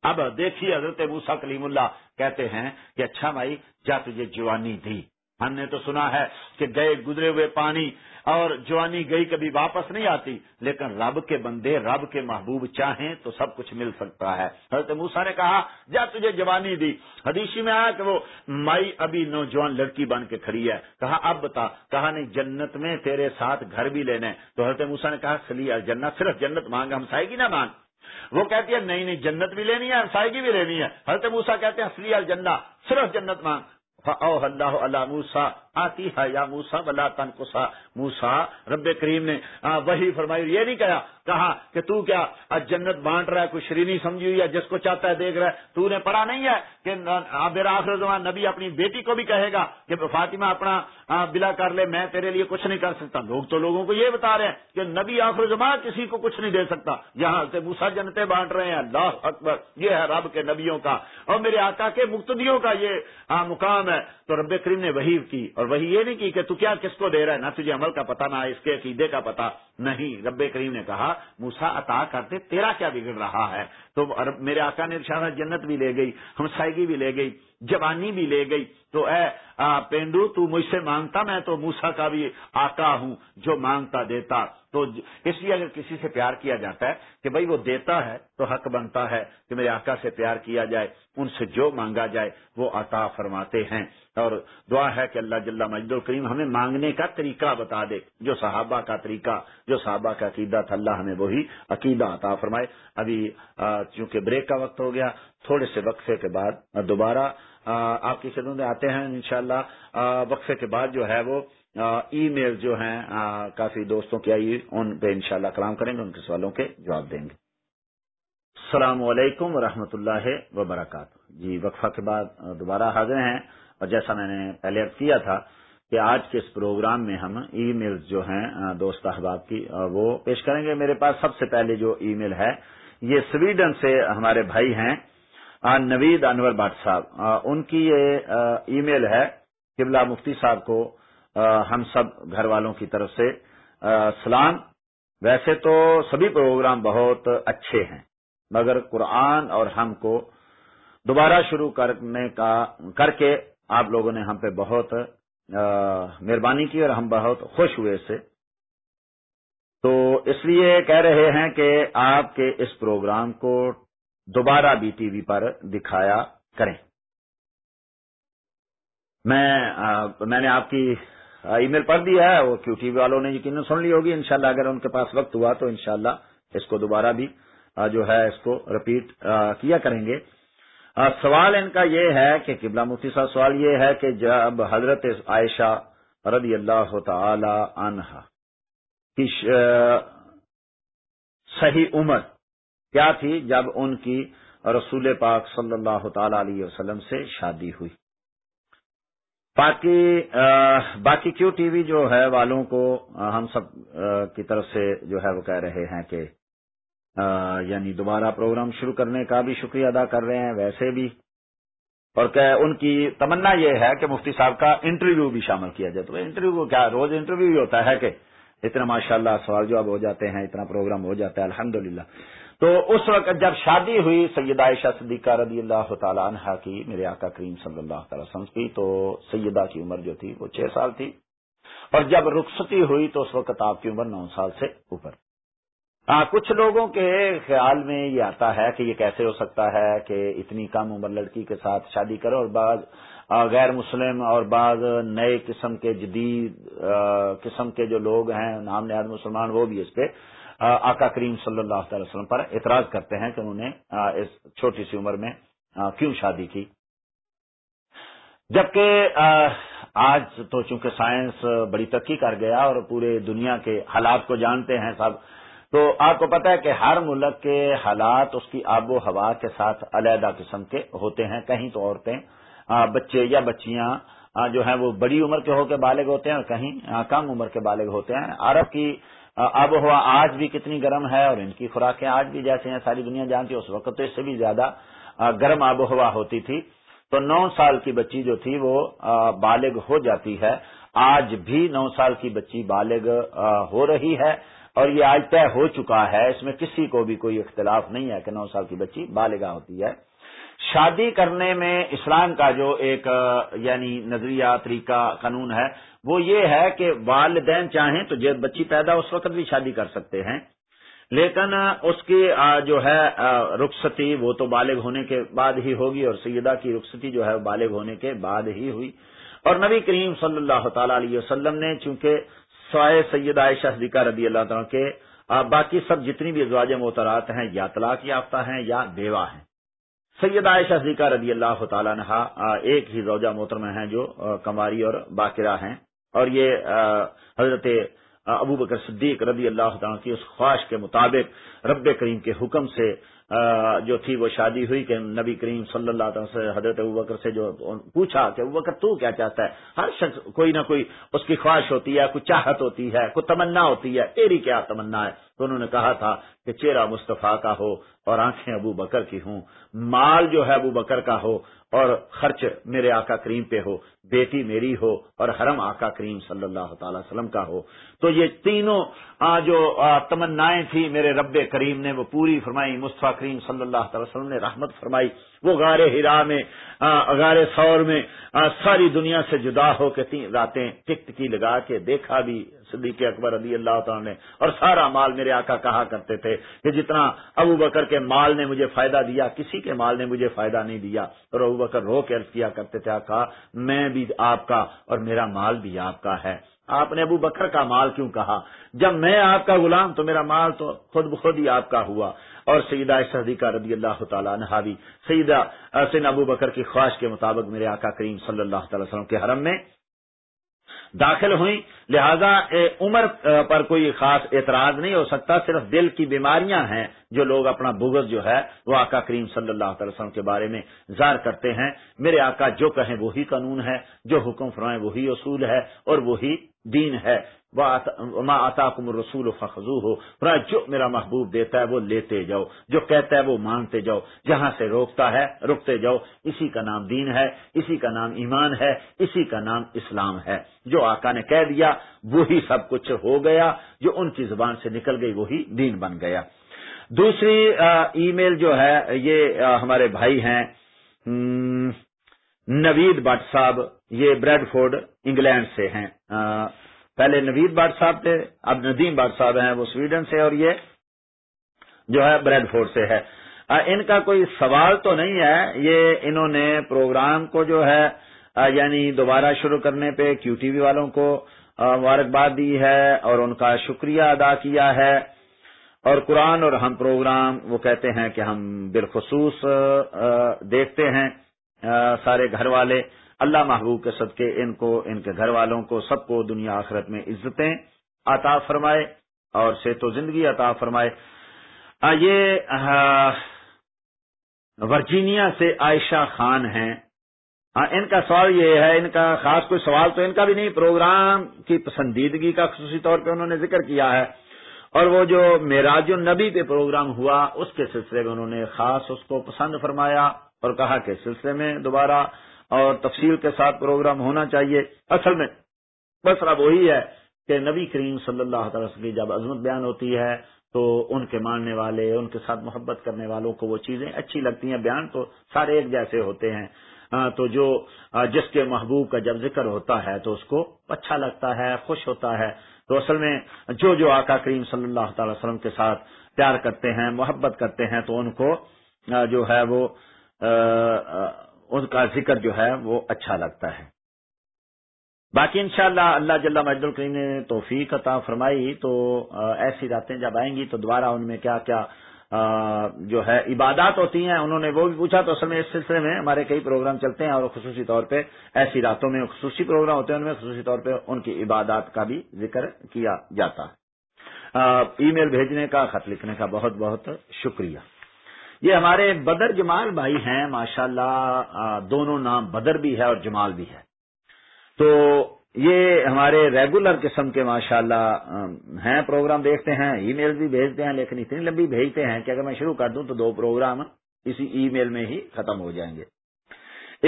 اب دیکھیے حضرت موسا کلیم اللہ کہتے ہیں کہ اچھا بھائی، جا تجھے جوانی دی۔ ہم نے تو سنا ہے کہ گئے گزرے ہوئے پانی اور جوانی گئی کبھی واپس نہیں آتی، لیکن رب کے بندے، رب کے محبوب چاہیں تو سب کچھ مل سکتا ہے۔ حضرت موسا نے کہا، جا تجھے جوانی دی۔ حدیثی میں آیا کہ وہ مائی ابھی نوجوان لڑکی بن کے کھڑی ہے۔ کہا، اب بتا۔ کہا، نہیں، جنت میں تیرے ساتھ گھر بھی لینے۔ تو حضرت موسا نے کہا سلی جنت صرف جنت مانگ ہم سائے گی نہ مانگ۔ وہ کہتی ہے، نہیں نہیں، جنت بھی لینی ہے سائیگی بھی لینی ہے۔ حضرت موسا کہتے ہیں سلی الجنہ، صرف جنت مانگ۔ او اللہ اللہ موسا آتی ہے یا موسا بلا تن کسا موسا رب کریم نے وہی فرمائی یہ نہیں کہا کہا کہ تو کیا جنت بانٹ رہا ہے، کوئی شرینی سمجھی ہوئی ہے، جس کو چاہتا ہے دیکھ رہا ہے۔ تو نے پڑھا نہیں ہے کہ آخر زمان نبی اپنی بیٹی کو بھی کہے گا کہ فاطمہ اپنا بلا کر لے، میں تیرے لیے کچھ نہیں کر سکتا۔ لوگ تو لوگوں کو یہ بتا رہے ہیں کہ نبی آخر زمان کسی کو کچھ نہیں دے سکتا۔ یہاں سے موسا جنتے بانٹ رہے ہیں۔ اللہ اکبر، یہ ہے رب کے نبیوں کا اور میرے آقا کے مقتدیوں کا یہ مقام ہے۔ تو رب کریم نے وہی کی اور وہی یہ نہیں کی کہ تو کیا کس کو دے رہا ہے؟ نہ تجھے عمل کا پتا نہ اس کے عقیدے کا پتا نہیں، رب کریم نے کہا موسا عطا کرتے، تیرا کیا بگڑ رہا ہے؟ تو میرے آقا نے ارشاد جنت بھی لے گئی ہمسائیگی بھی لے گئی، جوانی بھی لے گئی۔ تو اے پینڈو، تو مجھ سے مانگتا، میں تو موسا کا بھی آقا ہوں، جو مانگتا دیتا۔ تو اس لیے اگر کسی سے پیار کیا جاتا ہے کہ بھائی وہ دیتا ہے تو حق بنتا ہے کہ میرے آقا سے پیار کیا جائے، ان سے جو مانگا جائے وہ عطا فرماتے ہیں۔ اور دعا ہے کہ اللہ جل مجد الکریم ہمیں مانگنے کا طریقہ بتا دے۔ جو صحابہ کا طریقہ، جو صحابہ کا عقیدہ تھا، اللہ ہمیں وہی عقیدہ عطا فرمائے۔ ابھی چونکہ بریک کا وقت ہو گیا، تھوڑے سے وقفے کے بعد دوبارہ آپ کی خدمت میں آتے ہیں انشاءاللہ۔ وقفے کے بعد جو ہے وہ ای میل جو ہیں کافی دوستوں کی آئی، ان پہ انشاءاللہ کلام کریں گے، ان کے سوالوں کے جواب دیں گے۔ السلام علیکم ورحمۃ اللہ وبرکاتہ۔ جی وقفہ کے بعد دوبارہ حاضر ہیں۔ اور جیسا میں نے پہلے ارد کیا تھا کہ آج کے اس پروگرام میں ہم ای میل جو ہیں دوست احباب کی وہ پیش کریں گے۔ میرے پاس سب سے پہلے جو ای میل ہے، یہ سویڈن سے ہمارے بھائی ہیں نوید انور بٹ صاحب۔ ان کی یہ ای میل ہے، قبلہ مفتی صاحب کو ہم سب گھر والوں کی طرف سے سلام۔ ویسے تو سبھی پروگرام بہت اچھے ہیں، مگر قرآن اور ہم کو دوبارہ شروع کرنے کا، کر کے آپ لوگوں نے ہم پہ بہت مہربانی کی اور ہم بہت خوش ہوئے سے۔ تو اس لیے کہہ رہے ہیں کہ آپ کے اس پروگرام کو دوبارہ بی ٹی وی پر دکھایا کریں۔ میں میں نے آپ کی ہاں، ای میل پڑھ دی ہے، وہ کیو ٹی وی والوں نے یقیناً سن لی ہوگی، انشاءاللہ، اگر ان کے پاس وقت ہوا تو انشاءاللہ اس کو دوبارہ بھی جو ہے، اس کو رپیٹ کیا کریں گے۔ سوال ان کا یہ ہے کہ قبلہ مفتی صاحب، سوال یہ ہے کہ جب حضرت عائشہ رضی اللہ تعالی عنہ کی صحیح عمر کیا تھی؟ جب ان کی رسول پاک صلی اللہ تعالی علیہ وسلم سے شادی ہوئی۔ باقی باقی کیو ٹی وی جو ہے والوں کو ہم سب کی طرف سے جو ہے وہ کہہ رہے ہیں کہ یعنی دوبارہ پروگرام شروع کرنے کا بھی شکریہ ادا کر رہے ہیں ویسے بھی۔ اور کہ ان کی تمنا یہ ہے کہ مفتی صاحب کا انٹرویو بھی شامل کیا جائے۔ تو انٹرویو کیا؟ روز انٹرویو ہی ہوتا ہے کہ اتنا ماشاءاللہ سوال جواب ہو جاتے ہیں، اتنا پروگرام ہو جاتا ہے، الحمدللہ۔ تو اس وقت جب شادی ہوئی سید عائشہ صدیقہ رضی اللہ تعالیٰ عنہ کی، میرے آقا کریم صلی اللہ تعالی وسلم کی، تو سیدہ کی عمر جو تھی وہ چھ سال تھی۔ اور جب رخصتی ہوئی تو اس وقت آپ کی عمر نو سال سے اوپر۔ ہاں کچھ لوگوں کے خیال میں یہ آتا ہے کہ یہ کیسے ہو سکتا ہے کہ اتنی کم عمر لڑکی کے ساتھ شادی کرو اور بعض غیر مسلم اور بعض نئے قسم کے جدید قسم کے جو لوگ ہیں، نام نہاد مسلمان، وہ بھی اس پہ آقا کریم صلی اللہ تعالی وسلم پر اعتراض کرتے ہیں کہ انہوں نے اس چھوٹی سی عمر میں کیوں شادی کی۔ جبکہ آج تو چونکہ سائنس بڑی ترقی کر گیا اور پورے دنیا کے حالات کو جانتے ہیں سب، تو آپ کو پتا ہے کہ ہر ملک کے حالات اس کی آب و ہوا کے ساتھ علیحدہ قسم کے ہوتے ہیں۔ کہیں تو عورتیں بچے یا بچیاں جو ہیں وہ بڑی عمر کے ہو کے بالغ ہوتے ہیں اور کہیں کم عمر کے بالغ ہوتے ہیں۔ عرب کی آب و ہوا آج بھی کتنی گرم ہے اور ان کی خوراکیں آج بھی جیسے ہیں، ساری دنیا جانتی ہے، اس وقت تو اس سے بھی زیادہ گرم آب و ہوا ہوتی تھی۔ تو نو سال کی بچی جو تھی وہ بالغ ہو جاتی ہے۔ آج بھی نو سال کی بچی بالغ ہو رہی ہے اور یہ آج طے ہو چکا ہے۔ اس میں کسی کو بھی کوئی اختلاف نہیں ہے کہ نو سال کی بچی بالغا ہوتی ہے۔ شادی کرنے میں اسلام کا جو ایک یعنی نظریہ، طریقہ، قانون ہے وہ یہ ہے کہ والدین چاہیں تو جب بچی پیدا اس وقت بھی شادی کر سکتے ہیں۔ لیکن اس کی جو ہے رخصتی وہ تو بالغ ہونے کے بعد ہی ہوگی اور سیدہ کی رخصتی جو ہے بالغ ہونے کے بعد ہی ہوئی۔ اور نبی کریم صلی اللہ تعالی علیہ وسلم نے چونکہ سوائے سید عائشہ صدیقہ رضی اللہ تعالیٰ کے باقی سب جتنی بھی ازواج محترات ہیں، یا طلاق یافتہ ہیں یا بیوہ ہیں۔ سید عائشہ صدیقہ رضی اللہ تعالیٰ نے ایک ہی زوجہ محترمہ ہیں جو کماری اور باقرہ ہیں۔ اور یہ حضرت ابو بکر صدیق رضی اللہ تعالیٰ کی اس خواہش کے مطابق رب کریم کے حکم سے جو تھی وہ شادی ہوئی کہ نبی کریم صلی اللہ تعالی سے، حضرت ابوبکر سے جو پوچھا کہ ابوبکر تو کیا چاہتا ہے؟ ہر شخص کوئی نہ کوئی اس کی خواہش ہوتی ہے، کوئی چاہت ہوتی ہے، کوئی تمنا ہوتی ہے، تیری کیا تمنا ہے؟ تو انہوں نے کہا تھا کہ چہرہ مصطفیٰ کا ہو اور آنکھیں ابو بکر کی ہوں، مال جو ہے ابو بکر کا ہو اور خرچ میرے آقا کریم پہ ہو، بیٹی میری ہو اور حرم آقا کریم صلی اللہ تعالی وسلم کا ہو۔ تو یہ تینوں جو تمنائیں تھیں میرے رب کریم نے، وہ پوری فرمائی مصطفیٰ کریم صلی اللہ تعالی وسلم نے رحمت فرمائی۔ وہ غار ہرا میں غار سور میں ساری دنیا سے جدا ہو کے راتیں ٹک ٹکی لگا کے دیکھا بھی صدیق اکبر علی اللہ تعالیٰ نے اور سارا مال میرے آقا کہا کرتے تھے کہ جتنا ابو بکر کے مال نے مجھے فائدہ دیا، کسی کے مال نے مجھے فائدہ نہیں دیا۔ اور ابو بکر رو کے عرض کیا کرتے تھے، آقا، میں بھی آپ کا اور میرا مال بھی آپ کا ہے۔ آپ نے ابو بکر کا مال کیوں کہا؟ جب میں آپ کا غلام تو میرا مال تو خود بخود ہی آپ کا ہوا۔ اور سیدہ صدیقہ رضی اللہ تعالیٰ نہابی سیدہ سین ابو بکر کی خواہش کے مطابق میرے آقا کریم صلی اللہ تعالی وسلم کے حرم میں داخل ہوئی لہذا عمر پر کوئی خاص اعتراض نہیں ہو سکتا، صرف دل کی بیماریاں ہیں جو لوگ اپنا بغض جو ہے وہ آقا کریم صلی اللہ تعالی وسلم کے بارے میں ظاہر کرتے ہیں۔ میرے آقا جو کہیں وہی قانون ہے، جو حکم فرمائیں وہی اصول ہے اور وہی دین ہے۔ ماں آتا کم رسول ہو جو میرا محبوب دیتا ہے وہ لیتے جاؤ۔ جو کہتا ہے وہ مانتے جاؤ۔ جہاں سے روکتا ہے رکتے جاؤ۔ اسی کا نام دین ہے، اسی کا نام ایمان ہے، اسی کا نام اسلام ہے۔ جو آقا نے کہہ دیا، وہی سب کچھ ہو گیا۔ جو ان کی زبان سے نکل گئی، وہی دین بن گیا۔ دوسری ای میل جو ہے، یہ ہمارے بھائی ہیں۔ نوید بٹ صاحب، یہ بریڈ فورڈ انگلینڈ سے ہیں۔ پہلے نوید بٹ صاحب تھے، اب ندیم بٹ صاحب ہیں، وہ سویڈن سے اور یہ جو ہے بریڈ فورڈ سے ہے۔ ان کا کوئی سوال تو نہیں ہے، یہ انہوں نے پروگرام کو جو ہے یعنی دوبارہ شروع کرنے پہ کیو ٹی وی والوں کو مبارکباد دی ہے اور ان کا شکریہ ادا کیا ہے۔ اور قرآن اور ہم پروگرام وہ کہتے ہیں کہ ہم بالخصوص دیکھتے ہیں۔ سارے گھر والے اللہ محبوب کے صدقے، ان کو، ان کے گھر والوں کو، سب کو دنیا آخرت میں عزتیں عطا فرمائے اور صحت و زندگی عطا فرمائے۔ یہ ورجینیا سے عائشہ خان ہیں۔ ان کا سوال یہ ہے، ان کا خاص کوئی سوال تو ان کا بھی نہیں، پروگرام کی پسندیدگی کا خصوصی طور پہ انہوں نے ذکر کیا ہے۔ اور وہ جو میراج النبی پہ پروگرام ہوا، اس کے سلسلے میں انہوں نے خاص اس کو پسند فرمایا۔ اور کہا کہ سلسلے میں دوبارہ اور تفصیل کے ساتھ پروگرام ہونا چاہیے۔ اصل میں مسئلہ وہی ہے کہ نبی کریم صلی اللہ تعالی کی جب عظمت بیان ہوتی ہے تو ان کے ماننے والے، ان کے ساتھ محبت کرنے والوں کو وہ چیزیں اچھی لگتی ہیں۔ بیان تو سارے ایک جیسے ہوتے ہیں۔ ہاں، تو جو جس کے محبوب کا جب ذکر ہوتا ہے تو اس کو اچھا لگتا ہے، خوش ہوتا ہے۔ تو اصل میں جو جو آقا کریم صلی اللہ تعالی وسلم کے ساتھ پیار کرتے ہیں، محبت کرتے ہیں تو ان کو جو ہے وہ ان کا ذکر جو ہے وہ اچھا لگتا ہے۔ باقی انشاءاللہ اللہ جل مجد الکریم نے توفیق عطا فرمائی تو ایسی راتیں جب آئیں گی تو دوبارہ ان میں کیا کیا جو ہے عبادات ہوتی ہیں، انہوں نے وہ بھی پوچھا تو اصل میں اس سلسلے میں ہمارے کئی پروگرام چلتے ہیں اور خصوصی طور پہ ایسی راتوں میں خصوصی پروگرام ہوتے ہیں، ان میں خصوصی طور پہ ان کی عبادات کا بھی ذکر کیا جاتا۔ ہے ای میل بھیجنے کا، خط لکھنے کا بہت بہت شکریہ۔ یہ ہمارے بدر جمال بھائی ہیں، ماشاءاللہ دونوں نام بدر بھی ہے اور جمال بھی ہے۔ تو یہ ہمارے ریگولر قسم کے ماشاءاللہ ہیں پروگرام دیکھتے ہیں ای میل بھی بھیجتے ہیں، لیکن اتنی لمبی بھیجتے ہیں کہ اگر میں شروع کر دوں تو دو پروگرام اسی ای میل میں ہی ختم ہو جائیں گے۔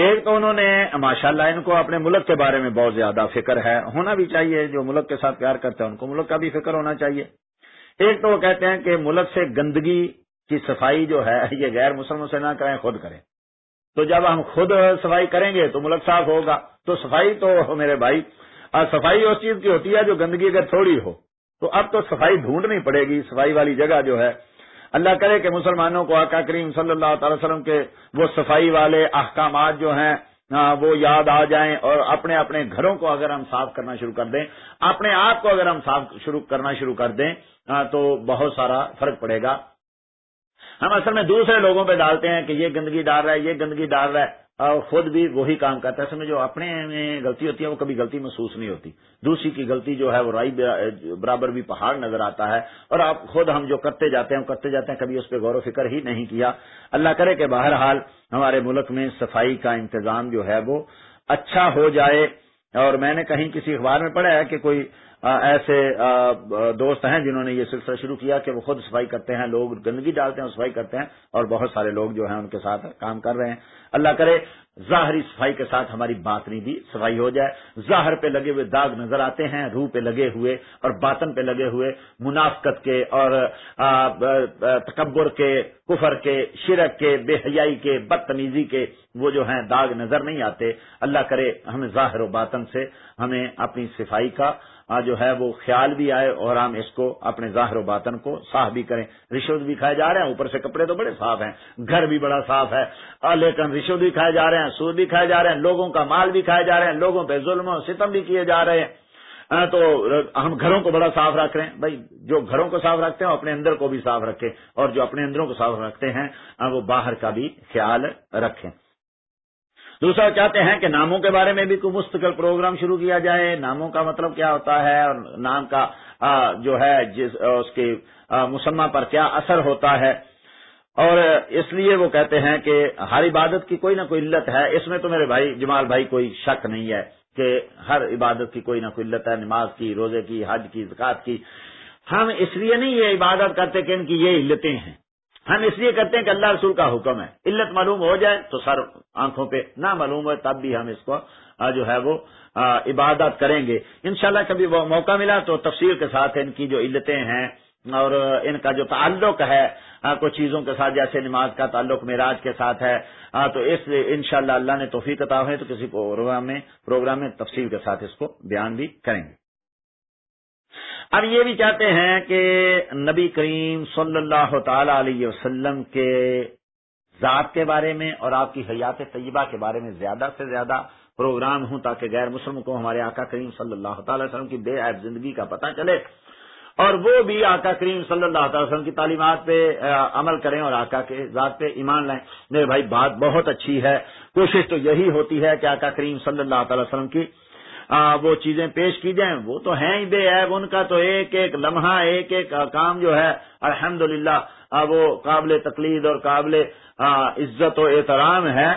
ایک تو انہوں نے، ماشاءاللہ، ان کو اپنے ملک کے بارے میں بہت زیادہ فکر ہے، ہونا بھی چاہیے، جو ملک کے ساتھ پیار کرتے ہیں، ان کو ملک کا بھی فکر ہونا چاہیے۔ ایک تو وہ کہتے ہیں کہ ملک سے گندگی کی صفائی جو ہے، یہ غیر مسلموں سے نہ کریں، خود کریں۔ تو جب ہم خود صفائی کریں گے تو ملک صاف ہوگا۔ تو صفائی تو میرے بھائی صفائی اس چیز کی ہوتی ہے جو گندگی اگر تھوڑی ہو، تو اب تو صفائی ڈھونڈنی پڑے گی۔ صفائی والی جگہ جو ہے، اللہ کرے کہ مسلمانوں کو آقا کریم صلی اللہ تعالی وسلم کے وہ صفائی والے احکامات جو ہیں وہ یاد آ جائیں اور اپنے اپنے گھروں کو اگر ہم صاف کرنا شروع کر دیں، اپنے آپ کو اگر ہم صاف شروع کرنا شروع کر دیں تو بہت سارا فرق پڑے گا۔ ہم اصل میں دوسرے لوگوں پہ ڈالتے ہیں کہ یہ گندگی ڈال رہا ہے، یہ گندگی ڈال رہا ہے، اور خود بھی وہی کام کرتا ہے۔ جو اپنے میں غلطی ہوتی ہے، وہ کبھی غلطی محسوس نہیں ہوتی۔ دوسری کی غلطی جو ہے، وہ رائی برابر بھی پہاڑ نظر آتا ہے۔ اور آپ خود ہم جو کرتے جاتے ہیں کرتے جاتے ہیں، کبھی اس پہ غور و فکر ہی نہیں کیا۔ اللہ کرے کہ بہرحال ہمارے ملک میں صفائی کا انتظام جو ہے، وہ اچھا ہو جائے۔ اور میں نے کہیں کسی اخبار میں پڑھا ہے کہ کوئی ایسے دوست ہیں جنہوں نے یہ سلسلہ شروع کیا کہ وہ خود صفائی کرتے ہیں، لوگ گندگی ڈالتے ہیں صفائی کرتے ہیں اور بہت سارے لوگ جو ہیں ان کے ساتھ کام کر رہے ہیں۔ اللہ کرے، ظاہری صفائی کے ساتھ ہماری باطنی بھی صفائی ہو جائے۔ ظاہر پہ لگے ہوئے داغ نظر آتے ہیں، روح پہ لگے ہوئے اور باطن پہ لگے ہوئے منافقت کے اور تکبر کے، کفر کے، شرک کے، بے حیائی کے، بدتمیزی کے وہ جو ہیں داغ نظر نہیں آتے۔ اللہ کرے، ہمیں ظاہر و باطن سے ہمیں اپنی صفائی کا جو ہے وہ خیال بھی آئے اور ہم اس کو اپنے ظاہر و باطن کو صاف بھی کریں۔ رشوت بھی کھائے جا رہے ہیں، اوپر سے کپڑے تو بڑے صاف ہیں، گھر بھی بڑا صاف ہے۔ لیکن رشوت بھی کھائے جا رہے ہیں، سود بھی کھائے جا رہے ہیں، لوگوں کا مال بھی کھائے جا رہے ہیں، لوگوں پہ ظلم و ستم بھی کیے جا رہے ہیں۔ تو ہم گھروں کو بڑا صاف رکھ رہے ہیں۔ بھائی، جو گھروں کو صاف رکھتے ہیں، اپنے اندر کو بھی صاف رکھیں اور جو اپنے اندروں کو صاف رکھتے ہیں وہ باہر کا بھی خیال رکھیں۔ دوسرا، چاہتے ہیں کہ ناموں کے بارے میں بھی کوئی مستقل پروگرام شروع کیا جائے۔ ناموں کا مطلب کیا ہوتا ہے اور نام کا جو ہے، جس اس کے مسمہ پر کیا اثر ہوتا ہے۔ اور اس لیے وہ کہتے ہیں کہ ہر عبادت کی کوئی نہ کوئی علت ہے۔ اس میں تو میرے بھائی، جمال بھائی، کوئی شک نہیں ہے کہ ہر عبادت کی کوئی نہ کوئی علت ہے۔ نماز کی، روزے کی، حج کی زکات کی۔ ہم اس لیے نہیں یہ عبادت کرتے کہ ان کی یہ علتیں ہیں۔ ہم اس لیے کرتے ہیں کہ اللہ رسول کا حکم ہے۔ علت معلوم ہو جائے تو سر آنکھوں پہ نہ معلوم ہو، تب بھی ہم اس کو جو ہے وہ عبادت کریں گے۔ انشاءاللہ کبھی وہ موقع ملا تو تفصیل کے ساتھ ان کی جو علتیں ہیں اور ان کا جو تعلق ہے کچھ چیزوں کے ساتھ، جیسے نماز کا تعلق معراج کے ساتھ ہے تو اس لیے اللہ اللہ نے توفیق عطا ہوئے تو کسی پروگرام میں پروگرام میں تفصیل کے ساتھ اس کو بیان بھی کریں گے۔ اب یہ بھی چاہتے ہیں کہ نبی کریم صلی اللہ تعالی علیہ وسلم کے ذات کے بارے میں اور آپ کی حیات طیبہ کے بارے میں زیادہ سے زیادہ پروگرام ہوں تاکہ غیر مسلم کو ہمارے آقا کریم صلی اللہ تعالی وسلم کی بے عیب زندگی کا پتہ چلے اور وہ بھی آقا کریم صلی اللہ تعالی وسلم کی تعلیمات پہ عمل کریں اور آقا کے ذات پہ ایمان لائیں۔ میرے بھائی، بات بہت اچھی ہے۔ کوشش تو یہی ہوتی ہے کہ آقا کریم صلی اللہ تعالی وسلم کی وہ چیزیں پیش کی جائیں، وہ تو ہیں ہی بے عیب، ان کا تو ایک ایک لمحہ، ایک ایک کام جو ہے الحمد وہ قابل تقلید اور قابل عزت و احترام ہے۔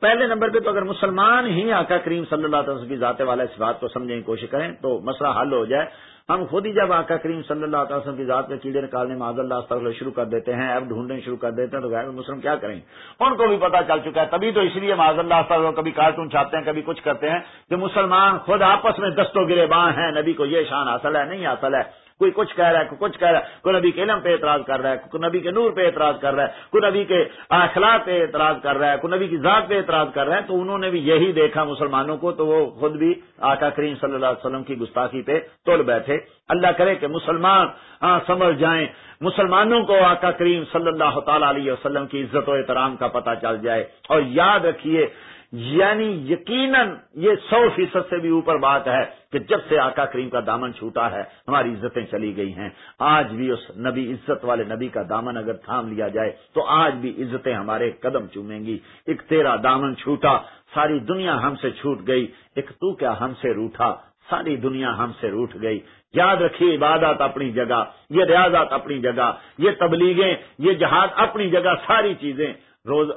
پہلے نمبر پہ تو اگر مسلمان ہی آقا کریم صلی اللہ تعالی وسلم کی ذات والا اس بات کو سمجھنے کی کوشش کریں، تو مسئلہ حل ہو جائے۔ ہم خود ہی جب آقا کریم صلی اللہ علیہ وسلم کی ذات میں کیڑے نکالنے معذ اللہ استغفر شروع کر دیتے ہیں اب ڈھونڈنے شروع کر دیتے ہیں، تو غیر مسلم کیا کریں؟ ان کو بھی پتا چل چکا ہے، تبھی تو اس لیے معذ اللہ استغفر کبھی کارٹون چھاپتے ہیں، کبھی کچھ کرتے ہیں کہ مسلمان خود آپس میں دستوں گرے باں ہیں، نبی کو یہ شان حاصل ہے، نہیں حاصل ہے۔ کوئی کچھ کہہ رہا ہے، کوئی کچھ کہہ رہا ہے، کوئی نبی کے علم پہ اعتراض کر رہا ہے، کوئی نبی کے نور پہ اعتراض کر رہا ہے، کوئی نبی کے اخلاق پہ اعتراض کر رہا ہے، کوئی نبی کی ذات پہ اعتراض کر رہا ہے، تو انہوں نے بھی یہی دیکھا مسلمانوں کو، تو وہ خود بھی آقا کریم صلی اللہ علیہ وسلم کی گستاخی پہ تول بیٹھے۔ اللہ کرے کہ مسلمان ہاں، سمجھ جائیں۔ مسلمانوں کو آقا کریم صلی اللہ تعالی علیہ وسلم کی عزت و احترام کا پتہ چل جائے۔ اور یاد رکھیے یعنی یقیناً یہ سو فیصد سے بھی اوپر بات ہے کہ جب سے آقا کریم کا دامن چھوٹا ہے، ہماری عزتیں چلی گئی ہیں۔ آج بھی اس نبی، عزت والے نبی کا دامن اگر تھام لیا جائے، تو آج بھی عزتیں ہمارے قدم چومیں گی۔ ایک تیرا دامن چھوٹا، ساری دنیا ہم سے چھوٹ گئی۔ ایک تو کیا ہم سے روٹا ساری دنیا ہم سے روٹ گئی۔ یاد رکھیے عبادت اپنی جگہ، یہ ریاضت اپنی جگہ، یہ تبلیغیں، یہ جہاد اپنی جگہ، ساری چیزیں روز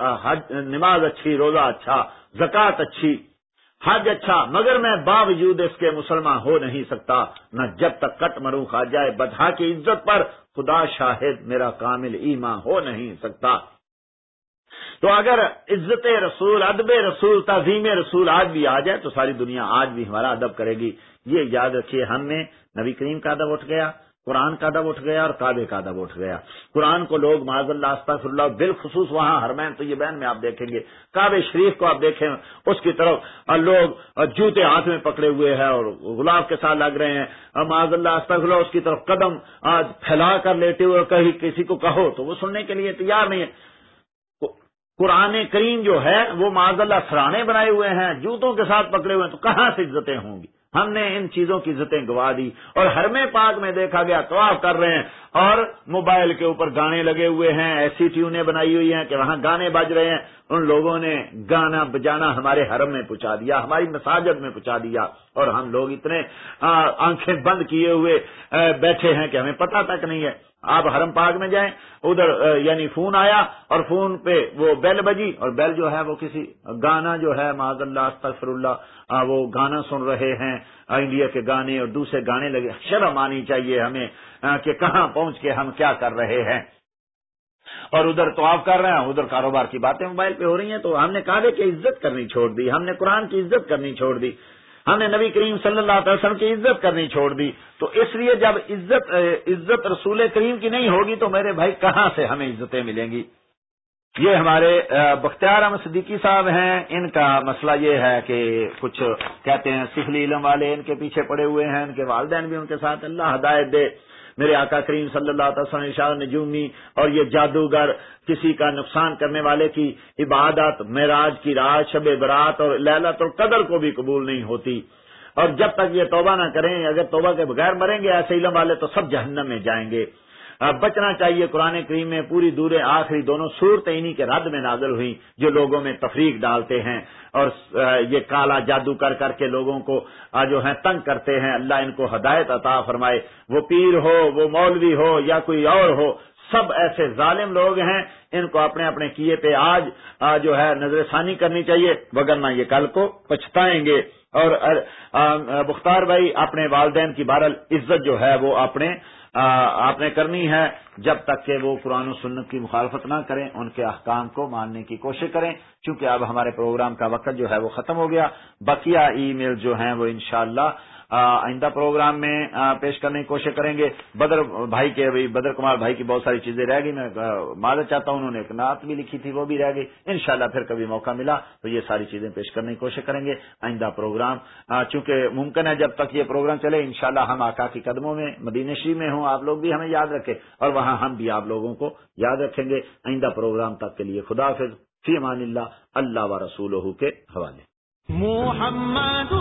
نماز اچھی، روزہ اچھا زکات اچھی، حج اچھا مگر میں باوجود اس کے مسلمان ہو نہیں سکتا، نہ جب تک کٹ مرو کھا جائے بدھا کی عزت پر، خدا شاہد میرا کامل ایمان ہو نہیں سکتا۔ تو اگر عزت رسول، ادب رسول، تعظیم رسول آج بھی آ جائے، تو ساری دنیا آج بھی ہمارا ادب کرے گی۔ یہ یاد رکھیے، ہم نے نبی کریم کا ادب اٹھ گیا۔ قرآن کا ادب اٹھ گیا اور کعبے کا ادب اٹھ گیا۔ قرآن کو لوگ معذ اللہ، استغفر اللہ، بالخصوص وہاں ہرمین تو یہ بین میں آپ دیکھیں گے۔ کعبے شریف کو آپ دیکھیں، اس کی طرف لوگ جوتے ہاتھ میں پکڑے ہوئے ہیں اور گلاب کے ساتھ لگ رہے ہیں۔ معذ اللہ، استغفر اللہ، اس کی طرف قدم پھیلا کر لیتے ہوئے کہیں کسی کو کہو تو وہ سننے کے لیے تیار نہیں ہے۔ قرآن کریم جو ہے، وہ معذ اللہ سرانے بنائے ہوئے ہیں، جوتوں کے ساتھ پکڑے ہوئے ہیں، تو کہاں سے عزتیں ہوں گی؟ ہم نے ان چیزوں کی عزتیں گوا دی اور ہر میں پاک میں دیکھا گیا، طواف کر رہے ہیں اور موبائل کے اوپر گانے لگے ہوئے ہیں، ایسی ٹیونیں بنائی ہوئی ہیں کہ وہاں گانے بج رہے ہیں۔ ان لوگوں نے گانا بجانا ہمارے حرم میں پہنچا دیا، ہماری مساجد میں پہنچا دیا اور ہم لوگ اتنے آنکھیں بند کیے ہوئے بیٹھے ہیں کہ ہمیں پتہ تک نہیں ہے۔ آپ حرم پاک میں جائیں، ادھر یعنی فون آیا اور فون پہ وہ بیل بجی اور بیل جو ہے وہ کسی گانا جو ہے معذ اللہ، استغفر اللہ وہ گانا سن رہے ہیں انڈیا کے گانے اور دوسرے گانے لگے۔ شرم آنی چاہیے ہمیں کہ کہاں پہنچ کے ہم کیا کر رہے ہیں۔ اور ادھر تو آپ کر رہے ہیں، ادھر کاروبار کی باتیں موبائل پہ ہو رہی ہیں، تو ہم نے کعبے کی عزت کرنی چھوڑ دی، ہم نے قرآن کی عزت کرنی چھوڑ دی۔ ہم نے نبی کریم صلی اللہ علیہ وسلم کی عزت کرنی چھوڑ دی۔ تو اس لیے جب عزت عزت رسول کریم کی نہیں ہوگی تو میرے بھائی کہاں سے ہمیں عزتیں ملیں گی؟ یہ ہمارے بختیار احمد صدیقی صاحب ہیں۔ ان کا مسئلہ یہ ہے کہ کچھ کہتے ہیں سکھلی علم والے ان کے پیچھے پڑے ہوئے ہیں، ان کے والدین بھی ان کے ساتھ اللہ ہدایت دے۔ میرے آقا کریم صلی اللہ تعالی شاہ نجومی اور یہ جادوگر کسی کا نقصان کرنے والے کی عبادت، معراج کی رات، شب برات اور لہلت اور قدر کو بھی قبول نہیں ہوتی۔ اور جب تک یہ توبہ نہ کریں، اگر توبہ کے بغیر مریں گے، ایسے علم والے تو سب جہنم میں جائیں گے۔ بچنا چاہیے، قرآن کریم میں پوری دور آخری دونوں صورت انہی کے رد میں نازل ہوئی جو لوگوں میں تفریق ڈالتے ہیں۔ اور یہ کالا جادو کر کر کے لوگوں کو جو ہے تنگ کرتے ہیں۔ اللہ ان کو ہدایت عطا فرمائے۔ وہ پیر ہو، وہ مولوی ہو یا کوئی اور ہو سب ایسے ظالم لوگ ہیں، ان کو اپنے اپنے کیے پہ آج جو ہے نظر ثانی کرنی چاہیے، وگرنہ یہ کل کو پچھتائیں گے۔ اور بختار بھائی، اپنے والدین کی بہرحال عزت جو ہے وہ اپنے آپ نے کرنی ہے۔ جب تک کہ وہ قرآن و سنت کی مخالفت نہ کریں، ان کے احکام کو ماننے کی کوشش کریں۔ چونکہ اب ہمارے پروگرام کا وقت جو ہے وہ ختم ہو گیا۔ بقیہ ای میل جو ہیں وہ انشاءاللہ آئندہ پروگرام میں پیش کرنے کی کوشش کریں گے۔ بدر بھائی کے بدر کمار بھائی کی بہت ساری چیزیں رہ گئی۔ میں معذرت چاہتا ہوں، انہوں نے ایک نعت بھی لکھی تھی، وہ بھی رہ گئی۔ انشاءاللہ پھر کبھی موقع ملا تو یہ ساری چیزیں پیش کرنے کی کوشش کریں گے۔ آئندہ پروگرام چونکہ ممکن ہے جب تک یہ پروگرام چلے، انشاءاللہ ہم آقا کی قدموں میں، مدینہ شریف میں ہوں، آپ لوگ بھی ہمیں یاد رکھیں اور وہاں ہم بھی آپ لوگوں کو یاد رکھیں گے۔ آئندہ پروگرام تک کے لیے خدا حافظ۔ فی امان اللہ اللہ و رسول کے حوالے۔ محمد